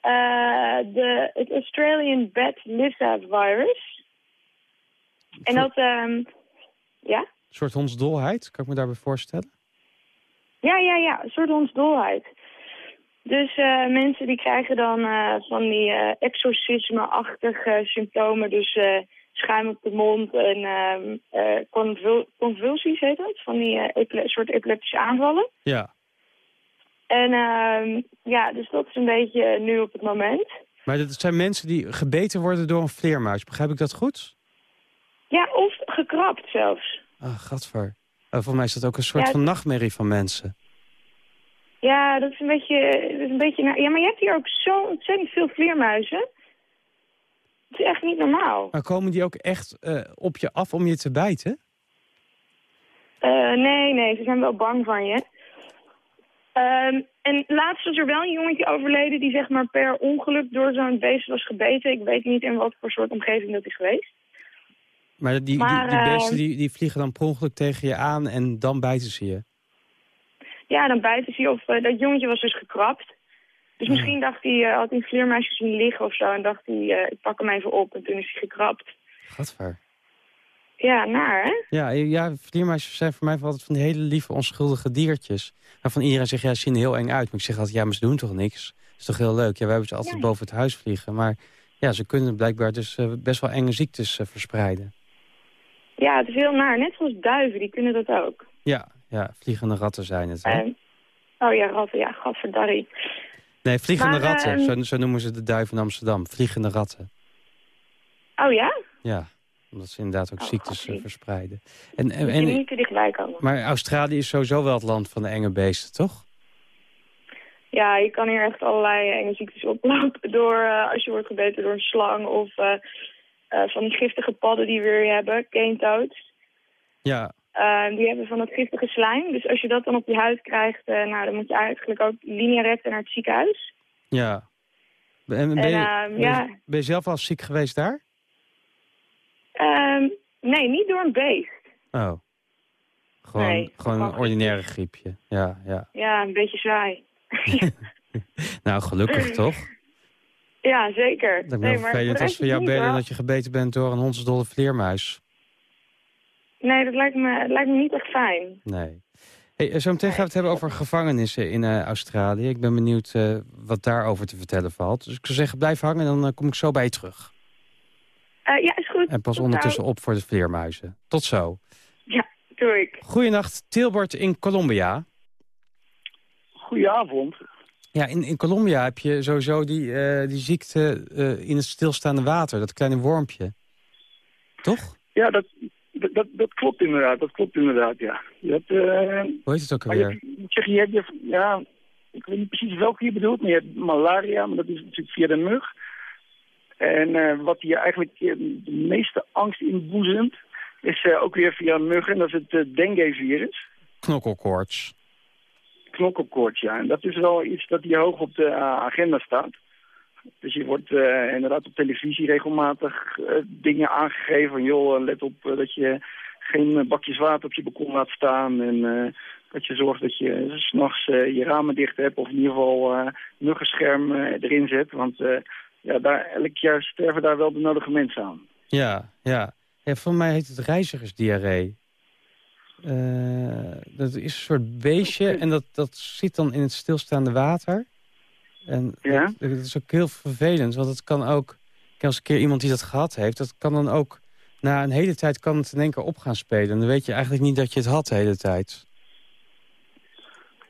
eh, de, het Australian Bat Lissa virus. En dat... ehm, ja? Een soort hondsdolheid, kan ik me daarbij voorstellen? Ja, ja, ja. Een soort hondsdolheid. Dus eh, mensen die krijgen dan eh, van die eh, exorcisme-achtige symptomen. Dus schuim op de mond en ehm, eh, convul- convulsies heet dat. Van die epile- soort epileptische aanvallen. Ja. En ehm, ja, dus dat is een beetje nu op het moment. Maar dat zijn mensen die gebeten worden door een vleermuis. Begrijp ik dat goed? Ja, of gekrapt zelfs. Ah, gadver. Uh, volgens mij is dat ook een soort Ja, van nachtmerrie van mensen. Ja, dat is een beetje... Dat is een beetje ja, maar je hebt hier ook zo ontzettend veel vleermuizen. Het is echt niet normaal. Maar komen die ook echt eh, op je af om je te bijten? Eh, nee, nee, ze zijn wel bang van je. Ehm, en laatst was er wel een jongetje overleden die zeg maar per ongeluk door zo'n beest was gebeten. Ik weet niet in wat voor soort omgeving dat is geweest. Maar die, die, Maar, die beesten eh, die, die vliegen dan per ongeluk tegen je aan en dan bijten ze je. Ja, dan bijten ze je of eh, dat jongetje was dus gekrapt. Dus misschien dacht hij, eh, had hij een vleermuisje zien liggen of zo en dacht hij, ik pak hem even op en toen is hij gekrapt. Gadver. Ja, naar hè? Ja, ja, vleermuisjes zijn voor mij altijd van die hele lieve, onschuldige diertjes. Waarvan iedereen zegt, ja, ze zien er heel eng uit. Maar ik zeg altijd, ja, maar ze doen toch niks? Dat is toch heel leuk? Ja, we hebben ze altijd Ja. boven het huis vliegen. Maar ja, ze kunnen blijkbaar dus best wel enge ziektes verspreiden. Ja, het is heel naar. Net zoals duiven, die kunnen dat ook. Ja, ja, vliegende ratten zijn het. Hè? En- oh ja, ratten, ja, gadverdarrie. nee, vliegende maar, ratten. ehm, Zo, zo noemen ze de duiven in Amsterdam. Vliegende ratten. Oh ja? Ja, omdat ze inderdaad ook ziektes eh, verspreiden. En, en, niet te dichtbij komen. maar Australië is sowieso wel het land van de enge beesten, toch? Ja, je kan hier echt allerlei enge ziektes oplopen door eh, als je wordt gebeten door een slang of eh, van die giftige padden die we hier hebben, cane toads. Ja, Eh, die hebben van dat giftige slijm. Dus als je dat dan op je huid krijgt, eh, nou, dan moet je eigenlijk ook linea recta naar het ziekenhuis. ja. En ben, En, je, ehm, ben, je, ja. ben je zelf al ziek geweest daar? Ehm, nee, niet door een beest. Oh. Gewoon, Nee, gewoon een ordinaire griepje. Ja, ja. Ja, een beetje saai. Nou, gelukkig toch? Ja, zeker. Dat nee, is maar vervelend als voor jou niet, bellen hoor. dat je gebeten bent door een hondsdolle vleermuis. Nee, dat lijkt me, lijkt me niet echt fijn. Nee. Hey, eh, zo meteen gaan we het hebben over gevangenissen in eh, Australië. Ik ben benieuwd eh, wat daarover te vertellen valt. Dus ik zou zeggen, blijf hangen en dan kom ik zo bij je terug. Eh, ja, is goed. En pas Tot ondertussen op voor de vleermuizen. Tot zo. Ja, doe ik. Goedenacht, Tilbert in Colombia. Goedenavond. Ja, in, in Colombia heb je sowieso die, eh, die ziekte eh, in het stilstaande water. Dat kleine wormpje. Toch? Ja, dat, dat, dat, klopt inderdaad. Dat klopt inderdaad, ja. Je hebt, eh, Hoe heet het ook je, alweer? ik zeg, je hebt, je, ja, ik weet niet precies welke je bedoelt, maar je hebt malaria, maar dat is natuurlijk via de mug. En wat je eigenlijk de meeste angst inboezemt, is ook weer via muggen, en dat is het dengue-virus. Knokkelkoorts. Knokkelkoorts, ja. En dat is wel iets dat hier hoog op de eh, agenda staat. Dus je wordt eh, inderdaad op televisie regelmatig eh, dingen aangegeven van... joh, let op dat je geen bakjes water op je balkon laat staan... en dat je zorgt dat je s'nachts je ramen dicht hebt... of in ieder geval eh, erin zet. Want ja, daar, elk jaar sterven daar wel de nodige mensen aan. Ja, ja. ja voor mij heet het reizigersdiarree. Eh, dat is een soort beestje en dat, dat zit dan in het stilstaande water. En Ja? dat, dat is ook heel vervelend, want het kan ook... Als een keer iemand die dat gehad heeft, dat kan dan ook... Na een hele tijd kan het in één keer op gaan spelen. En dan weet je eigenlijk niet dat je het had de hele tijd.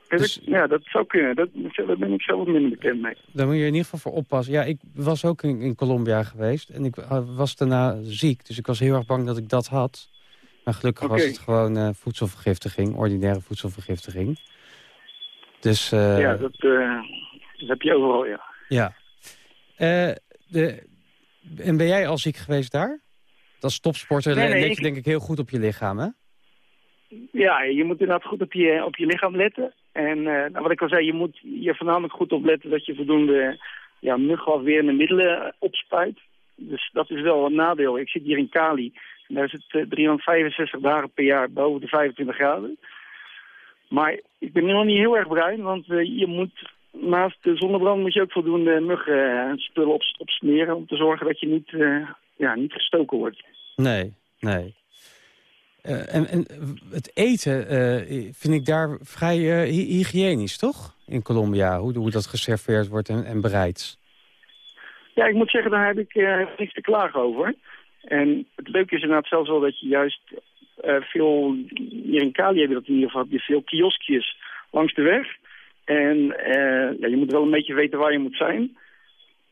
Dus- ja, dat zou kunnen. Dat, daar ben ik zelf minder bekend mee. Daar moet je in ieder geval voor oppassen. Ja, ik was ook in, in Colombia geweest en ik uh, was daarna ziek. Dus ik was heel erg bang dat ik dat had. Maar gelukkig was het gewoon eh, voedselvergiftiging, ordinaire voedselvergiftiging. Dus eh, ja, dat, eh, dat heb je overal, ja. ja. De, en ben jij al ziek geweest daar? Als topsporter Nee, le- nee, let ik- je denk ik heel goed op je lichaam, hè? Ja, je moet inderdaad goed op je, op je lichaam letten. En nou, wat ik al zei, je moet je voornamelijk goed opletten dat je voldoende ja, muggenafwerende middelen opspuit. Dus dat is wel een nadeel. Ik zit hier in Cali. En daar is het uh, 365 dagen per jaar boven de 25 graden. Maar ik ben nog niet heel erg bruin, want uh, je moet naast de zonnebrand moet je ook voldoende muggenspullen op, opsmeren... om te zorgen dat je niet, uh, ja, niet gestoken wordt. Nee, nee. Uh, en, en, het eten uh, vind ik daar vrij hygiënisch, toch? In Colombia, hoe, hoe dat geserveerd wordt en, en bereid. Ja, ik moet zeggen, daar heb ik niks te klagen over. En het leuke is inderdaad zelfs wel dat je juist veel... Hier in Cali heb je dat in ieder geval, heb je veel kioskjes langs de weg. En ja, je moet wel een beetje weten waar je moet zijn.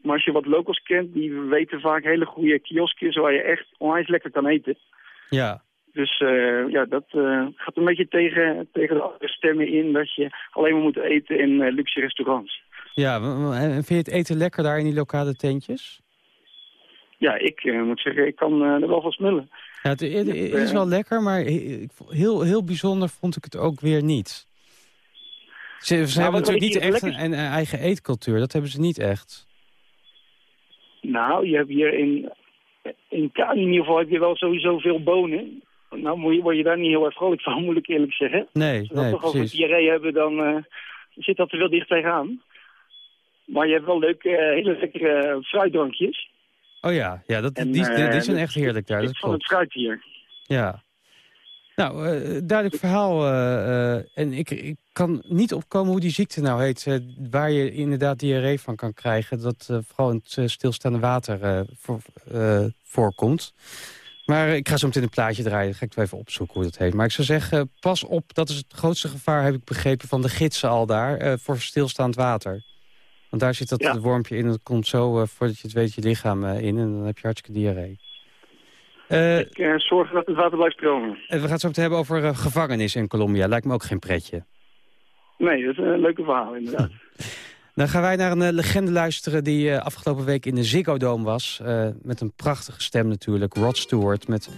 Maar als je wat locals kent, die weten vaak hele goede kioskjes... waar je echt onwijs lekker kan eten. Ja. Dus uh, ja, dat gaat een beetje tegen, tegen de andere stemmen in... dat je alleen maar moet eten in luxe restaurants. Ja, en vind je het eten lekker daar in die lokale tentjes? Ja, ik moet zeggen, ik kan er wel van smullen. Ja, het, het is wel lekker, maar heel, heel bijzonder vond ik het ook weer niet. Ze, ze hebben natuurlijk niet echt een, een, eigen eetcultuur. Dat hebben ze niet echt. Nou, je hebt hier in, in Cali in ieder geval heb je wel sowieso veel bonen. Nou word je daar niet heel erg vrolijk van, moet ik eerlijk zeggen. Nee, Als we nee, toch precies. over diarree hebben, dan uh, zit dat er wel dicht tegenaan. Maar je hebt wel leuke, uh, hele lekkere fruitdrankjes. Oh ja, ja dat, en, die, die, die, zijn echt heerlijk daar. Dat van het fruit hier. Ja. Nou, uh, duidelijk verhaal. en ik, ik kan niet opkomen hoe die ziekte nou heet. waar je inderdaad diarree van kan krijgen. Dat vooral in het stilstaande water voor, voorkomt. Maar ik ga zo meteen een plaatje draaien. Dan ga ik het even opzoeken hoe dat heet. Maar ik zou zeggen, pas op. Dat is het grootste gevaar, heb ik begrepen, van de gidsen al daar. Uh, voor stilstaand water. Want daar zit dat ja. wormpje in. En dat komt zo, uh, voordat je het weet, je lichaam uh, in. En dan heb je hartstikke diarree. ik zorg dat het water blijft stromen. we gaan het zo meteen hebben over gevangenis in Colombia. Lijkt me ook geen pretje. Nee, dat is een leuke verhaal, inderdaad. Dan gaan wij naar een uh, legende luisteren die uh, afgelopen week in de Ziggo Dome was. Uh, met een prachtige stem natuurlijk, Rod Stewart. Met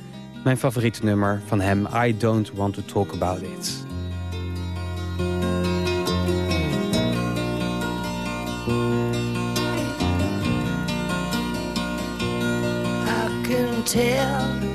mijn favoriete nummer van hem, I Don't Want To Talk About It. Tell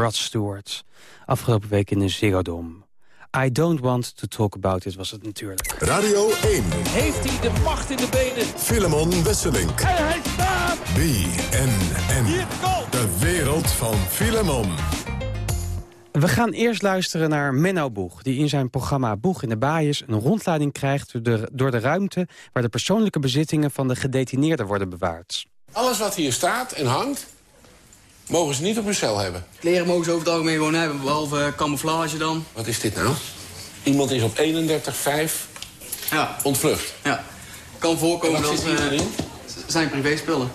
Rod Stewart. Afgelopen week in de Ziggo Dome. I don't want to talk about it was het natuurlijk. Radio 1. Heeft hij de macht in de benen? Filemon Wesselink. En hij staat! BNN. De wereld van Filemon. We gaan eerst luisteren naar Menno Boeg... die in zijn programma Boeg in de Baaiers een rondleiding krijgt... door de, door de ruimte waar de persoonlijke bezittingen van de gedetineerden worden bewaard. Alles wat hier staat en hangt, mogen ze niet op hun cel hebben. Kleren mogen ze over het algemeen gewoon hebben, behalve camouflage dan. Wat is dit nou? Iemand is op 31-5 Ja. ontvlucht. Ja. Kan voorkomen dat eh, zijn privéspullen.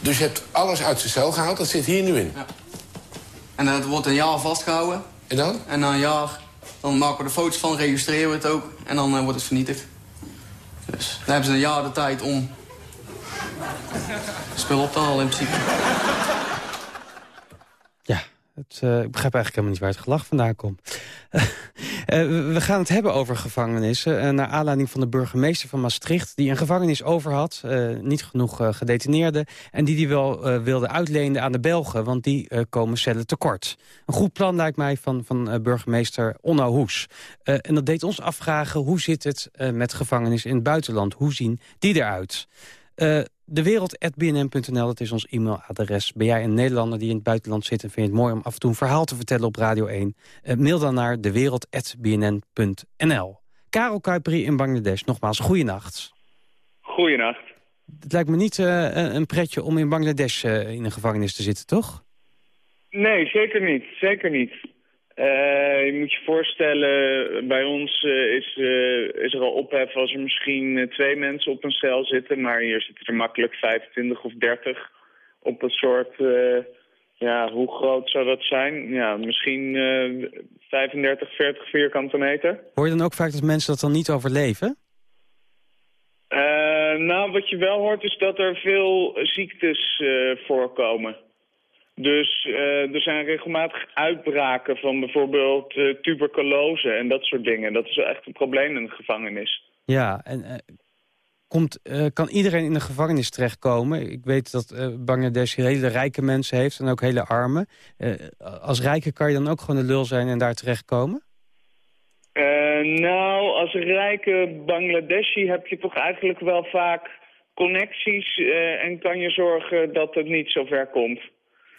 Dus je hebt alles uit zijn cel gehaald, dat zit hier nu in. En dat wordt een jaar vastgehouden. En dan? En na een jaar dan maken we er foto's van, registreren we het ook. En dan eh, wordt het vernietigd. Dus dan hebben ze een jaar de tijd om spul op te halen. Ja, het, eh, ik begrijp eigenlijk helemaal niet waar het gelach vandaan komt. Eh, we- gaan het hebben over gevangenissen. eh, naar aanleiding van de burgemeester van Maastricht... die een gevangenis over had, niet genoeg gedetineerden... en die die wel wilde uitlenen aan de Belgen... want die komen cellen tekort. Een goed plan lijkt mij van, van burgemeester Onno Hoes. En dat deed ons afvragen, hoe zit het met gevangenissen in het buitenland? Hoe zien die eruit? Eh Dewereld.bnn.nl, dat is ons e-mailadres. Ben jij een Nederlander die in het buitenland zit... en vind je het mooi om af en toe een verhaal te vertellen op Radio 1? Eh, mail dan naar dewereld.bnn.nl. Karel Kuiperi in Bangladesh, nogmaals, goeienacht. Goeienacht. Het lijkt me niet eh, een- pretje om in Bangladesh in een gevangenis te zitten, toch? Nee, zeker niet. Zeker niet. Eh, je moet je voorstellen, bij ons eh, is, eh, is er al ophef als er misschien twee mensen op een cel zitten. Maar hier zitten er makkelijk 25 of 30 op een soort... ja, hoe groot zou dat zijn? Ja, misschien eh 35, 40 vierkante meter. Hoor je dan ook vaak dat mensen dat dan niet overleven? Nou, wat je wel hoort is dat er veel ziektes voorkomen. Dus eh, er zijn regelmatig uitbraken van bijvoorbeeld eh, tuberculose en dat soort dingen. Dat is echt een probleem in de gevangenis. Ja, en eh, komt, kan iedereen in de gevangenis terechtkomen? Ik weet dat Bangladesh hele rijke mensen heeft en ook hele arme. Eh, als rijke kan je dan ook gewoon de lul zijn en daar terechtkomen? Nou, als rijke Bangladeshi heb je toch eigenlijk wel vaak connecties en kan je zorgen dat het niet zo ver komt.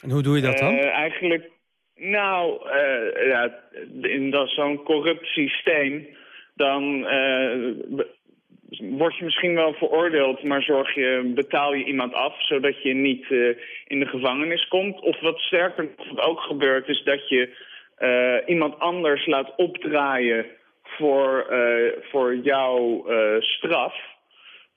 En hoe doe je dat dan? Eh, eigenlijk, nou, eh, ja, in dat zo'n corrupt systeem, dan eh, word je misschien wel veroordeeld, maar zorg je, betaal je iemand af, zodat je niet in de gevangenis komt. Of wat sterker wat ook gebeurt, is dat je iemand anders laat opdraaien voor, voor jouw straf.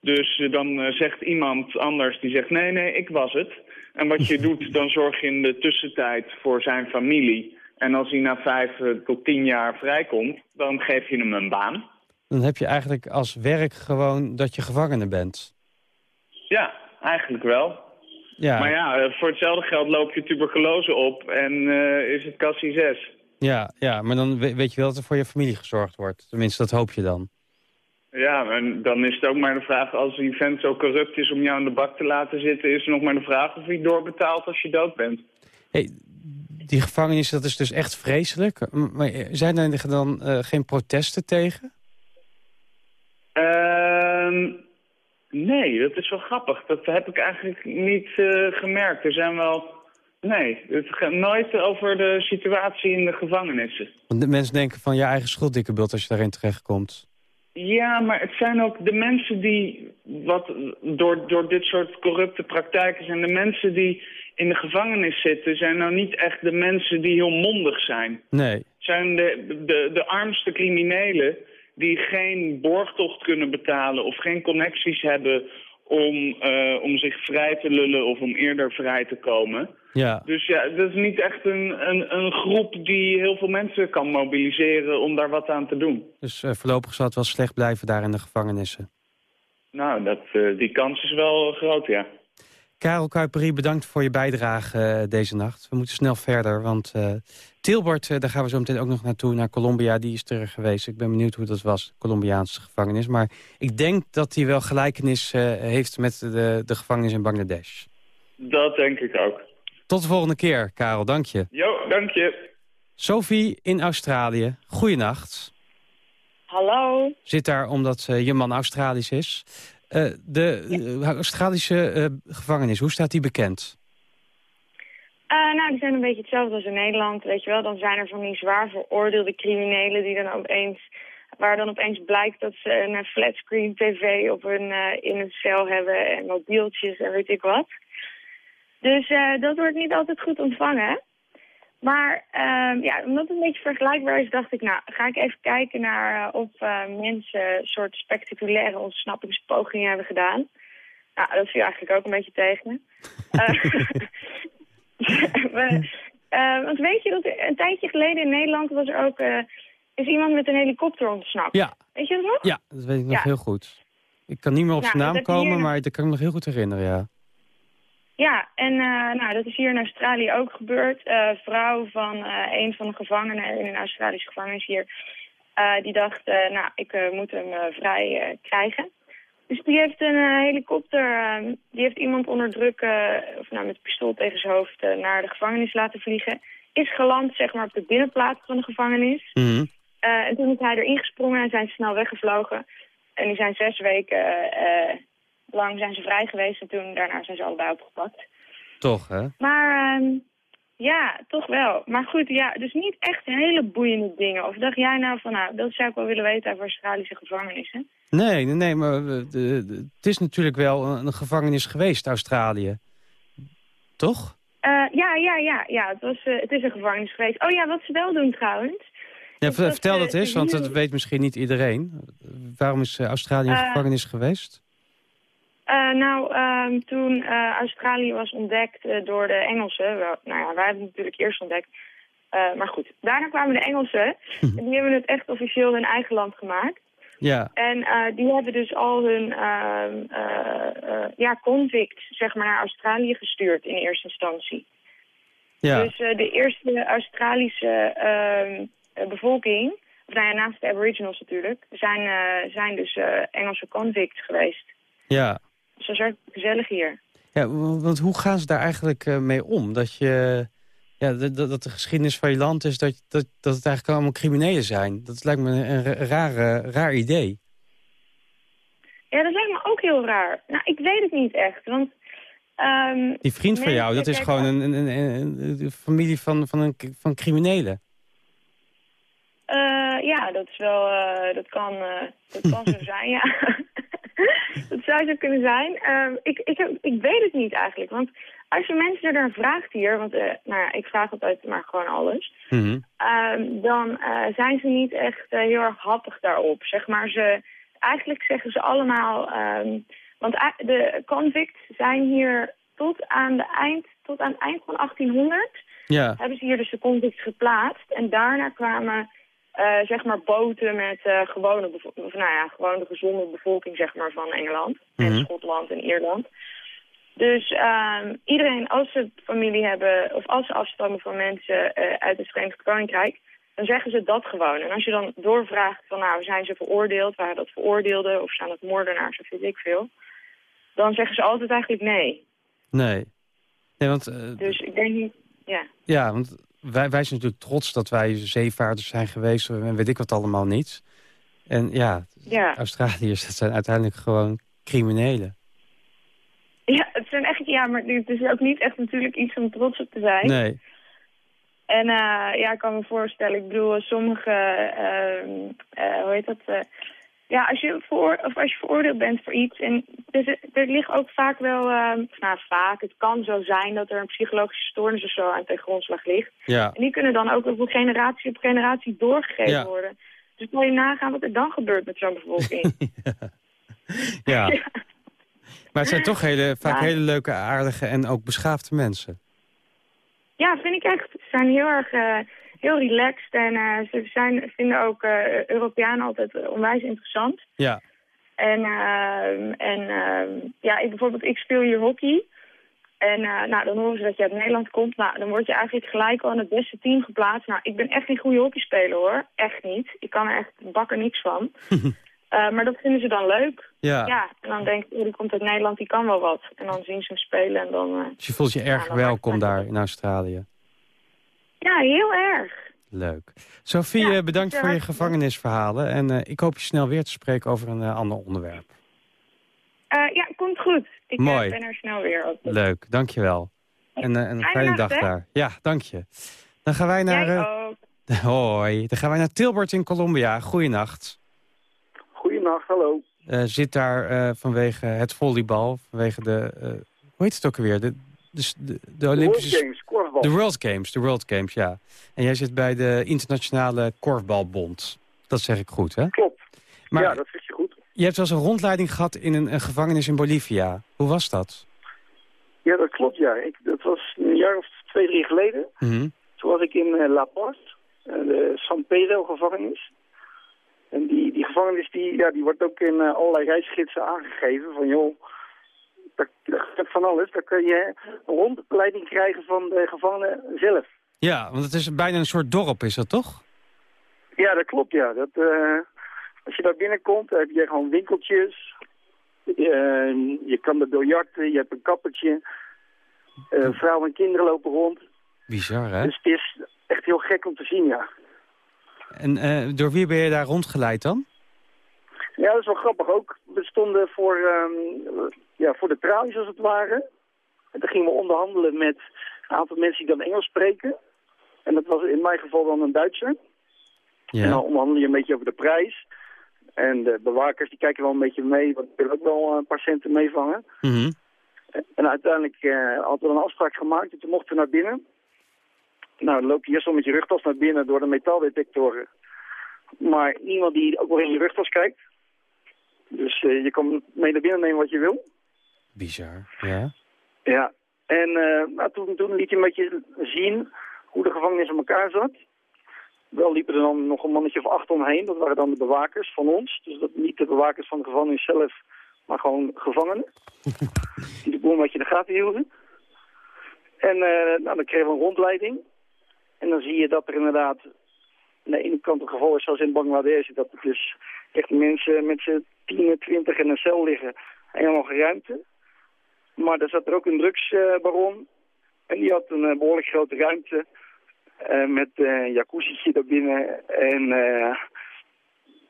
Dus dan zegt iemand anders die zegt, nee, nee, ik was het. En wat je doet, dan zorg je in de tussentijd voor zijn familie. En als hij na vijf eh, tot tien jaar vrijkomt, dan geef je hem een baan. Dan heb je eigenlijk als werk gewoon dat je gevangene bent. Ja, eigenlijk wel. Ja. Maar ja, eh, voor hetzelfde geld loop je tuberculose op en eh, is het kassie 6. Ja, ja, maar dan we- weet je wel dat er voor je familie gezorgd wordt. Tenminste, dat hoop je dan. Ja, en dan is het ook maar de vraag, als die vent zo corrupt is om jou in de bak te laten zitten, is het nog maar de vraag of hij doorbetaalt als je dood bent. Hey, die gevangenis, dat is dus echt vreselijk. Maar zijn er dan eh, geen protesten tegen? Ehm, nee, dat is wel grappig. Dat heb ik eigenlijk niet eh, gemerkt. Er zijn wel... Nee, het gaat nooit over de situatie in de gevangenissen. Want de mensen denken van je eigen schuld, dikke bult, als je daarin terechtkomt. Ja, maar het zijn ook de mensen die, wat, door, door dit soort corrupte praktijken zijn de mensen die in de gevangenis zitten, zijn nou niet echt de mensen die heel mondig zijn. Nee. Zijn de, de, de armste criminelen die geen borgtocht kunnen betalen of geen connecties hebben om, eh, om zich vrij te lullen of om eerder vrij te komen. Ja. Dus ja, dat is niet echt een, een, een groep die heel veel mensen kan mobiliseren om daar wat aan te doen. Dus eh, voorlopig zal het wel slecht blijven daar in de gevangenissen. Nou, dat, eh, die kans is wel groot, ja. Karel Kuiperi, bedankt voor je bijdrage eh, deze nacht. We moeten snel verder, want eh Tilbert, eh, daar gaan we zo meteen ook nog naartoe, naar Colombia. Die is terug geweest. Ik ben benieuwd hoe dat was, Colombiaanse gevangenis. Maar ik denk dat hij wel gelijkenis eh, heeft met de, de gevangenis in Bangladesh. Dat denk ik ook. Tot de volgende keer, Karel. Dank je. Jo, dank je. Sophie in Australië. Goeienacht. Hallo. Zit daar omdat je man Australisch is. Eh, de eh, Australische eh, gevangenis, hoe staat die bekend? Nou, die zijn een beetje hetzelfde als in Nederland, weet je wel. Dan zijn er van die zwaar veroordeelde criminelen die dan opeens... waar dan opeens blijkt dat ze een flatscreen tv op hun, in een cel hebben... en mobieltjes en weet ik wat. Dus dat wordt niet altijd goed ontvangen. Maar ehm, ja, omdat het een beetje vergelijkbaar is, dacht ik... nou, ga ik even kijken naar eh, of eh, mensen een soort spectaculaire ontsnappingspogingen hebben gedaan. Nou, dat viel eigenlijk ook een beetje tegen. Eh, want weet je dat een tijdje geleden in Nederland was er ook... is iemand met een helikopter ontsnapt. Ja. Weet je dat nog? Ja, dat weet ik nog Ja. heel goed. Ik kan niet meer op Nou, zijn naam komen, hier- maar dat kan ik me nog heel goed herinneren, ja. Ja, en eh, nou, dat is hier in Australië ook gebeurd. Eh vrouw van eh, een van de gevangenen in een Australische gevangenis hier... die dacht, nou, ik moet hem vrij krijgen. Dus die heeft een helikopter, eh, die heeft iemand onder druk... of nou, met een pistool tegen zijn hoofd naar de gevangenis laten vliegen. Is geland, zeg maar, op de binnenplaats van de gevangenis. Mhm. En toen is hij erin gesprongen en zijn ze snel weggevlogen. En die zijn zes weken lang zijn ze vrij geweest en toen daarna zijn ze allebei opgepakt. Toch, hè? Maar ehm, ja, toch wel. Maar goed, ja, dus niet echt hele boeiende dingen. Of dacht jij nou van, nou, dat zou ik wel willen weten over Australische gevangenissen? Nee, nee, nee, maar eh, het is natuurlijk wel een, een gevangenis geweest, Australië. Toch? Eh, ja, ja, ja, ja. Het, was, eh, het is een gevangenis geweest. Oh ja, wat ze wel doen trouwens. Ja, vertel dat eens, want dat weet misschien niet iedereen. Waarom is Australië een gevangenis geweest? Eh, nou, ehm, toen eh, Australië was ontdekt eh, door de Engelsen, wel, nou ja, wij hebben het natuurlijk eerst ontdekt, maar goed, daarna kwamen de Engelsen en die hebben het echt officieel hun eigen land gemaakt. Ja, En die hebben dus al hun ehm, eh, eh, ja, convicts zeg maar, naar Australië gestuurd in eerste instantie. ja. Dus de eerste Australische ehm, eh, bevolking, of nou ja, naast de aboriginals natuurlijk, zijn, zijn dus Engelse convicts geweest. ja. Is erg gezellig hier. Ja, want hoe gaan ze daar eigenlijk eh, mee om? Dat, je, ja, dat, de geschiedenis van je land is dat, dat, dat het eigenlijk allemaal criminelen zijn. Dat lijkt me een, rare, raar idee. Ja, dat lijkt me ook heel raar. Nou, ik weet het niet echt, want... ehm, Die vriend van jou, dat is gewoon een, een, een, familie van, van, een, van criminelen. eh, ja, dat is wel... eh, dat, kan, dat kan zo zijn, ja. dat zou zo kunnen zijn. Ehm, ik, ik, heb, ik weet het niet eigenlijk, want als je mensen er naar vraagt hier... Want eh, nou ja, ik vraag altijd maar gewoon alles... Mhm. Ehm, dan eh, zijn ze niet echt eh, heel erg happig daarop. Zeg maar, ze, eigenlijk zeggen ze allemaal... ehm, want de convicts zijn hier tot aan, de eind, tot aan het eind van 1800... Ja. hebben ze hier dus de convicts geplaatst. En daarna kwamen eh, zeg maar boten met eh, gewone, of, nou ja, gewoon de gezonde bevolking zeg maar, van Engeland. En Mhm. Schotland en Ierland. Dus ehm, iedereen, als ze familie hebben, of als ze afstammen van mensen eh, uit het Verenigd Koninkrijk, dan zeggen ze dat gewoon. En als je dan doorvraagt van nou, zijn ze veroordeeld, waren dat veroordeelden of zijn dat moordenaars of weet ik veel, dan zeggen ze altijd eigenlijk nee. Nee. Nee, want... Dus ik denk niet, ja. Ja, want wij, wij zijn natuurlijk trots dat wij zeevaarders zijn geweest... en weet ik wat allemaal niet. En ja, Ja. Australiërs, dat zijn uiteindelijk gewoon criminelen. Ja, het zijn echt, ja, maar het is ook niet echt natuurlijk iets om trots op te zijn. Nee. En eh, ja, ik kan me voorstellen, ik bedoel, sommige, ehm, eh, hoe heet dat? Eh, ja, als je, voor, of als je veroordeeld bent voor iets, en er, zi- er ligt ook vaak wel, ehm, nou vaak, het kan zo zijn dat er een psychologische stoornis of zo aan ten grondslag ligt. Ja. En die kunnen dan ook over generatie op generatie doorgegeven Ja. worden. Dus kan je nagaan wat er dan gebeurt met zo'n bevolking. Ja. Maar het zijn toch hele, vaak Ja. hele leuke, aardige en ook beschaafde mensen. Ja, vind ik echt. Ze zijn heel erg eh, heel relaxed en eh, ze zijn, vinden ook eh, Europeanen altijd eh, onwijs interessant. Ja. En, ehm, en ehm, ja, ik bijvoorbeeld, ik speel hier hockey. En nou, dan horen ze dat je uit Nederland komt. Nou, dan word je eigenlijk gelijk al in het beste team geplaatst. Nou, ik ben echt geen goede hockeyspeler hoor. Echt niet. Ik kan er echt bakken niks van. Maar dat vinden ze dan leuk. Ja. ja en dan denk ik, oh, die komt uit Nederland, die kan wel wat. En dan zien ze hem spelen en dan... Dus je voelt je erg welkom daar in Australië. Ja, heel erg. Leuk. Sophie, eh, bedankt voor je gevangenisverhalen. En eh, ik hoop je snel weer te spreken over een eh, ander onderwerp. Eh, ja, komt goed. Ik Mooi. ben er snel weer op. Leuk, dankjewel. En een Fijne dag hè? daar. Ja, dank je. Dan gaan wij naar... Eh, hoi. Dan gaan wij naar Tilburg in Colombia. Goeienacht. Goedenacht, hallo. Eh, zit daar eh, vanwege het volleybal, vanwege de... eh, hoe heet het ook alweer? De, de, de, de Olympische... World Games, korfbal. De World Games, de World Games, ja. En jij zit bij de Internationale Korfbalbond. Dat zeg ik goed, hè? Klopt. Maar ja, dat zeg je goed. je hebt wel eens een rondleiding gehad in een, een gevangenis in Bolivia. Hoe was dat? Ja, dat klopt, ja. Ik, dat was een jaar of twee, drie geleden. Mhm. Toen was ik in eh, La Paz, eh, de San Pedro-gevangenis. En die, die gevangenis die, ja, die wordt ook in eh, allerlei reisgidsen aangegeven. Van joh, gebeurt van alles. Daar kun je rondleiding krijgen van de gevangenen zelf. Ja, want het is bijna een soort dorp, is dat toch? Ja, dat klopt, ja. Dat, eh, als je daar binnenkomt, heb je gewoon winkeltjes. Eh, je kan er biljarten, je hebt een kappertje. Eh, vrouwen en kinderen lopen rond. Bizar, hè? Dus het is echt heel gek om te zien, ja. En door wie ben je daar rondgeleid dan? Ja, dat is wel grappig ook. We stonden voor, ehm, ja, voor de tralies als het ware. En dan gingen we onderhandelen met een aantal mensen die dan Engels spreken. En dat was in mijn geval dan een Duitser. En dan onderhandel je een beetje over de prijs. En de bewakers die kijken wel een beetje mee, want die willen ook wel een paar centen meevangen. Mhm. En uiteindelijk eh, hadden we een afspraak gemaakt en toen mochten we naar binnen. Nou, dan loop je eerst al met je rugtas naar binnen door de metaaldetectoren. Maar niemand die ook wel in je rugtas kijkt. Dus eh, je kan mee naar binnen nemen wat je wil. Bizar, ja. Ja. En eh, nou, toen, toen liet hij een beetje zien hoe de gevangenis in elkaar zat. Wel liepen er dan nog een mannetje of acht omheen. Dat waren dan de bewakers van ons. Dus dat niet de bewakers van de gevangenis zelf, maar gewoon gevangenen. die de boel een beetje in de gaten hielden. En eh, nou, dan kregen we een rondleiding. En dan zie je dat er inderdaad aan de ene kant een geval is zoals in Bangladesh. Dat er dus echt mensen met z'n 10, 20 in een cel liggen. Helemaal geen ruimte. Maar er zat er ook een drugsbaron. en die had een eh, behoorlijk grote ruimte. eh, met eh, een jacuzzietje daarbinnen. En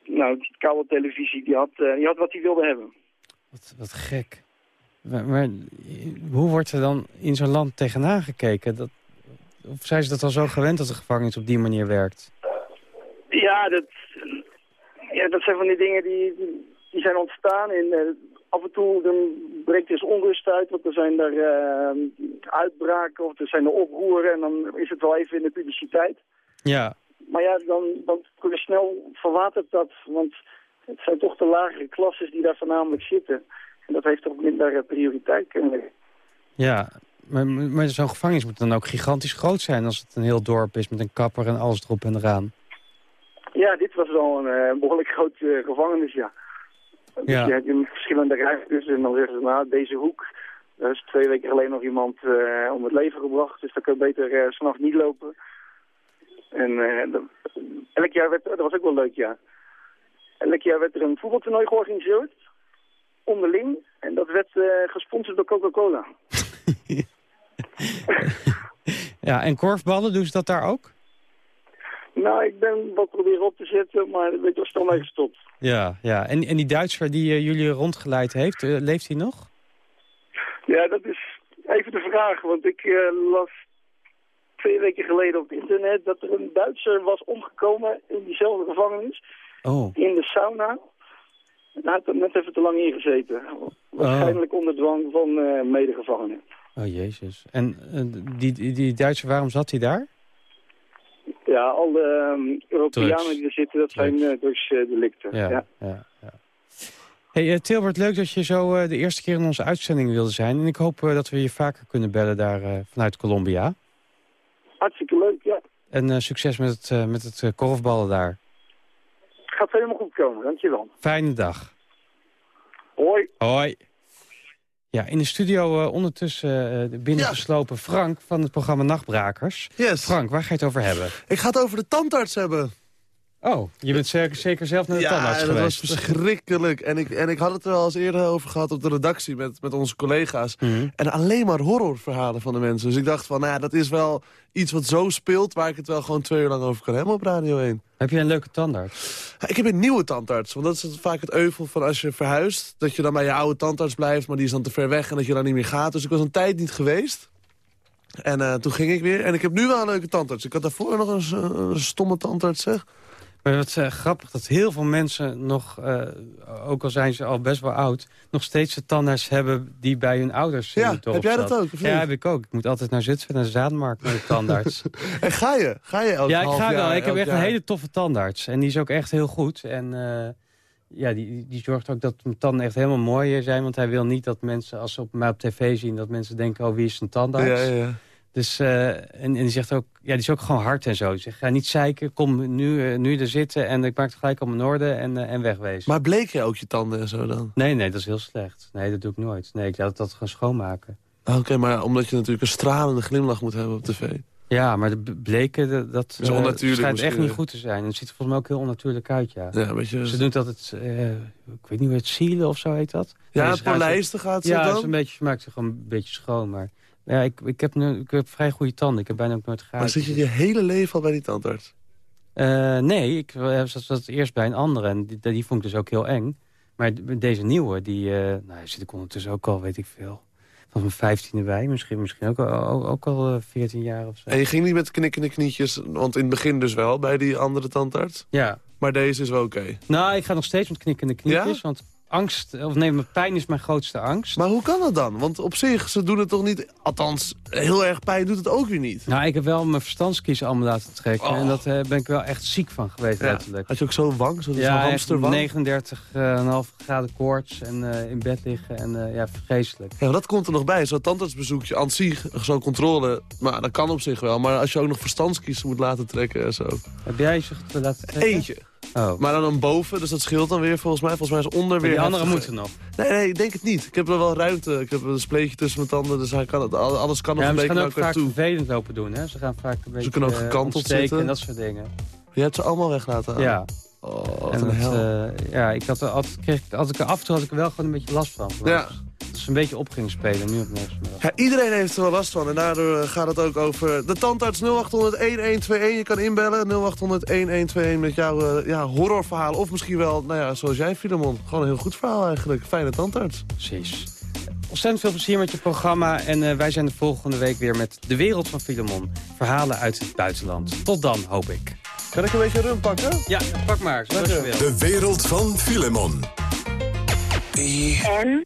nou, die koude televisie, die had, die had wat hij wilde hebben. Wat, wat gek. Maar, maar hoe wordt er dan in zo'n land tegenaan gekeken? Dat, of zijn ze dat al zo gewend dat de gevangenis op die manier werkt? Ja, dat, ja, dat zijn van die dingen die, die, zijn ontstaan. Eh, af en toe dan breekt er eens onrust uit, want er zijn er eh, uitbraken of er zijn er oproeren. En dan is het wel even in de publiciteit. Ja, Maar ja, dan, dan kun je snel verwatert dat, want het zijn toch de lagere klasses die daar voornamelijk zitten. En dat heeft toch minder eh, prioriteit kennelijk. ja. Maar, maar zo'n gevangenis moet dan ook gigantisch groot zijn... als het een heel dorp is met een kapper en alles erop en eraan. Ja, dit was wel een eh, behoorlijk groot gevangenis, ja. Dus Ja. je hebt in verschillende ruimtes en dan zeggen ze, nou, deze hoek, daar is twee weken geleden nog iemand eh, om het leven gebracht, dus kun je beter uh, s'nachts niet lopen. En eh, dat- elk jaar werd, dat was ook wel leuk, ja. Elk jaar werd er een voetbaltoernooi georganiseerd, onderling. En dat werd gesponsord door Coca-Cola. Ja, en korfballen, doen ze dat daar ook? Nou, ik ben wat proberen op te zetten, maar ik was mee gestopt. Ja, ja. En, en die Duitser die eh, jullie rondgeleid heeft, eh, leeft hij nog? Ja, dat is even de vraag, want ik eh, las twee weken geleden op internet dat er een Duitser was omgekomen in diezelfde gevangenis, Oh. in de sauna. En hij had er net even te lang in gezeten. Waarschijnlijk onder dwang van medegevangenen. Oh, jezus. En die, die, die Duitser, waarom zat hij daar? Ja, alle ehm, Europeanen die er zitten, dat zijn uh, drugsdelicten. Ja, ja. ja, ja. Hey, eh, Tilbert, leuk dat je zo eh, de eerste keer in onze uitzending wilde zijn. En ik hoop dat we je vaker kunnen bellen daar vanuit Colombia. Hartstikke leuk, ja. En succes met het, met het korfballen daar. Gaat helemaal goed komen, dankjewel. Fijne dag. Hoi. Hoi. Ja, in de studio eh, ondertussen uh, binnengeslopen Frank van het programma Nachtbrakers. Yes. Frank, waar ga je het over hebben? Ik ga het over de tandarts hebben. Oh, je bent zeker, zeker zelf naar de ja, tandarts dat geweest. was verschrikkelijk. En ik, en ik had het er al eens eerder over gehad op de redactie met, met onze collega's. Mhm. En alleen maar horrorverhalen van de mensen. Dus ik dacht van, nou ja, dat is wel iets wat zo speelt... waar ik het wel gewoon twee uur lang over kan hebben op Radio 1. Heb je een leuke tandarts? Ik heb een nieuwe tandarts. Want dat is het- vaak het euvel van als je verhuist. Dat je dan bij je oude tandarts blijft, maar die is dan te ver weg... en dat je dan niet meer gaat. Dus ik was een tijd niet geweest. En eh, toen ging ik weer. En ik heb nu wel een leuke tandarts. Ik had daarvoor nog een stomme tandarts, zeg. Maar wat uh, grappig dat heel veel mensen nog, uh, ook al zijn ze al best wel oud... nog steeds de tandarts hebben die bij hun ouders Ja, uh, heb jij dat ook? Ja, heb ik ook. Ik moet altijd naar Zutphen, naar de Zaanmarkt, naar de tandarts. en ga je? Ga je elk Ja, ik half ga jaar, wel. Ik heb echt jaar? een hele toffe tandarts. En die is ook echt heel goed. En uh, ja, die, die zorgt ook dat mijn tanden echt helemaal mooi zijn. Want hij wil niet dat mensen, als ze op mij op tv zien... dat mensen denken, oh, wie is een tandarts? Ja, ja. Dus, uh, en, en die zegt ook, ja, die is ook gewoon hard en zo. Die zegt, ga niet zeiken, kom nu, uh, nu er zitten en ik maak het gelijk om in orde en, uh, en wegwezen. Maar bleek je ook je tanden en zo dan? Nee, nee, dat is heel slecht. Nee, dat doe ik nooit. Nee, ik laat dat gewoon schoonmaken. Oké, okay, maar omdat je natuurlijk een stralende glimlach moet hebben op tv. Ja, maar de bleken, dat, is onnatuurlijk schijnt echt niet goed te zijn. Het ziet er volgens mij ook heel onnatuurlijk uit, ja. Ja, weet je, Ze doen dat het, ik weet niet hoe het zielen of zo heet dat. Ja, het ze polijsten gaat ze ja, dan? Ja, een beetje, maakt ze gewoon een beetje schoon, maar... Ja, ik, ik, heb nu, ik heb vrij goede tanden. Ik heb bijna ook nooit gegaan. Maar zit je je hele leven al bij die tandarts? Uh, nee, ik zat, zat eerst bij een andere en die, die vond ik dus ook heel eng. Maar deze nieuwe, die uh, nou, zit ik ondertussen ook al, weet ik veel... van mijn vijftiende bij, misschien, misschien ook, al, ook al 14 jaar of zo. En je ging niet met knikkende knietjes, want in het begin dus wel... bij die andere tandarts? Ja. Maar deze is wel oké? Okay. Nou, ik ga nog steeds met knikkende knietjes, ja? want angst, of nee, mijn pijn is mijn grootste angst. Maar hoe kan dat dan? Want op zich, ze doen het toch niet... Althans, heel erg pijn doet het ook weer niet. Nou, ik heb wel mijn verstandskiezen allemaal laten trekken. Oh. En daar uh, ben ik wel echt ziek van geweest, ja. letterlijk. Had je ook zo wang? Zo, ja, zo hamsterwang? 39,5 graden koorts en uh, in bed liggen. En uh, ja, vreselijk. Ja, dat komt er nog bij. Zo'n tandartsbezoekje aan zich, zo'n controle... Maar dat kan op zich wel. Maar als je ook nog verstandskiezen moet laten trekken en zo. Heb jij ze laten trekken? Eentje. Oh. Maar dan, dan boven, dus dat scheelt dan weer volgens mij. Volgens mij is onder weer... Die andere moeten nog. Nee, nee, ik denk het niet. Ik heb er wel ruimte. Ik heb een spleetje tussen mijn tanden, dus hij kan het, alles kan nog ja, een beetje naar elkaar vaak toe. vervelend lopen doen, hè? Ze gaan vaak een beetje Ze kunnen ook gekanteld zitten. en dat soort dingen. Je hebt ze allemaal weg laten? Ja. Oh, wat en een. Uh, ja, ik had er altijd, kreeg, als ik er af en toe had ik er wel gewoon een beetje last van. Ja. Dat ze een beetje op ging spelen, nu op niks. Ja, iedereen heeft er wel last van. En daardoor gaat het ook over de tandarts 0800-1121. Je kan inbellen 0800-1121 met jouw uh, ja, horrorverhaal. Of misschien wel, nou ja, zoals jij, Filemon. Gewoon een heel goed verhaal eigenlijk. Fijne tandarts. Precies. Ontzettend veel plezier met je programma. En uh, wij zijn de volgende week weer met De Wereld van Filemon. Verhalen uit het buitenland. Tot dan, hoop ik. Kan ik een beetje rum pakken? Ja, pak maar, zoals je wil. De Wereld van Filemon. En?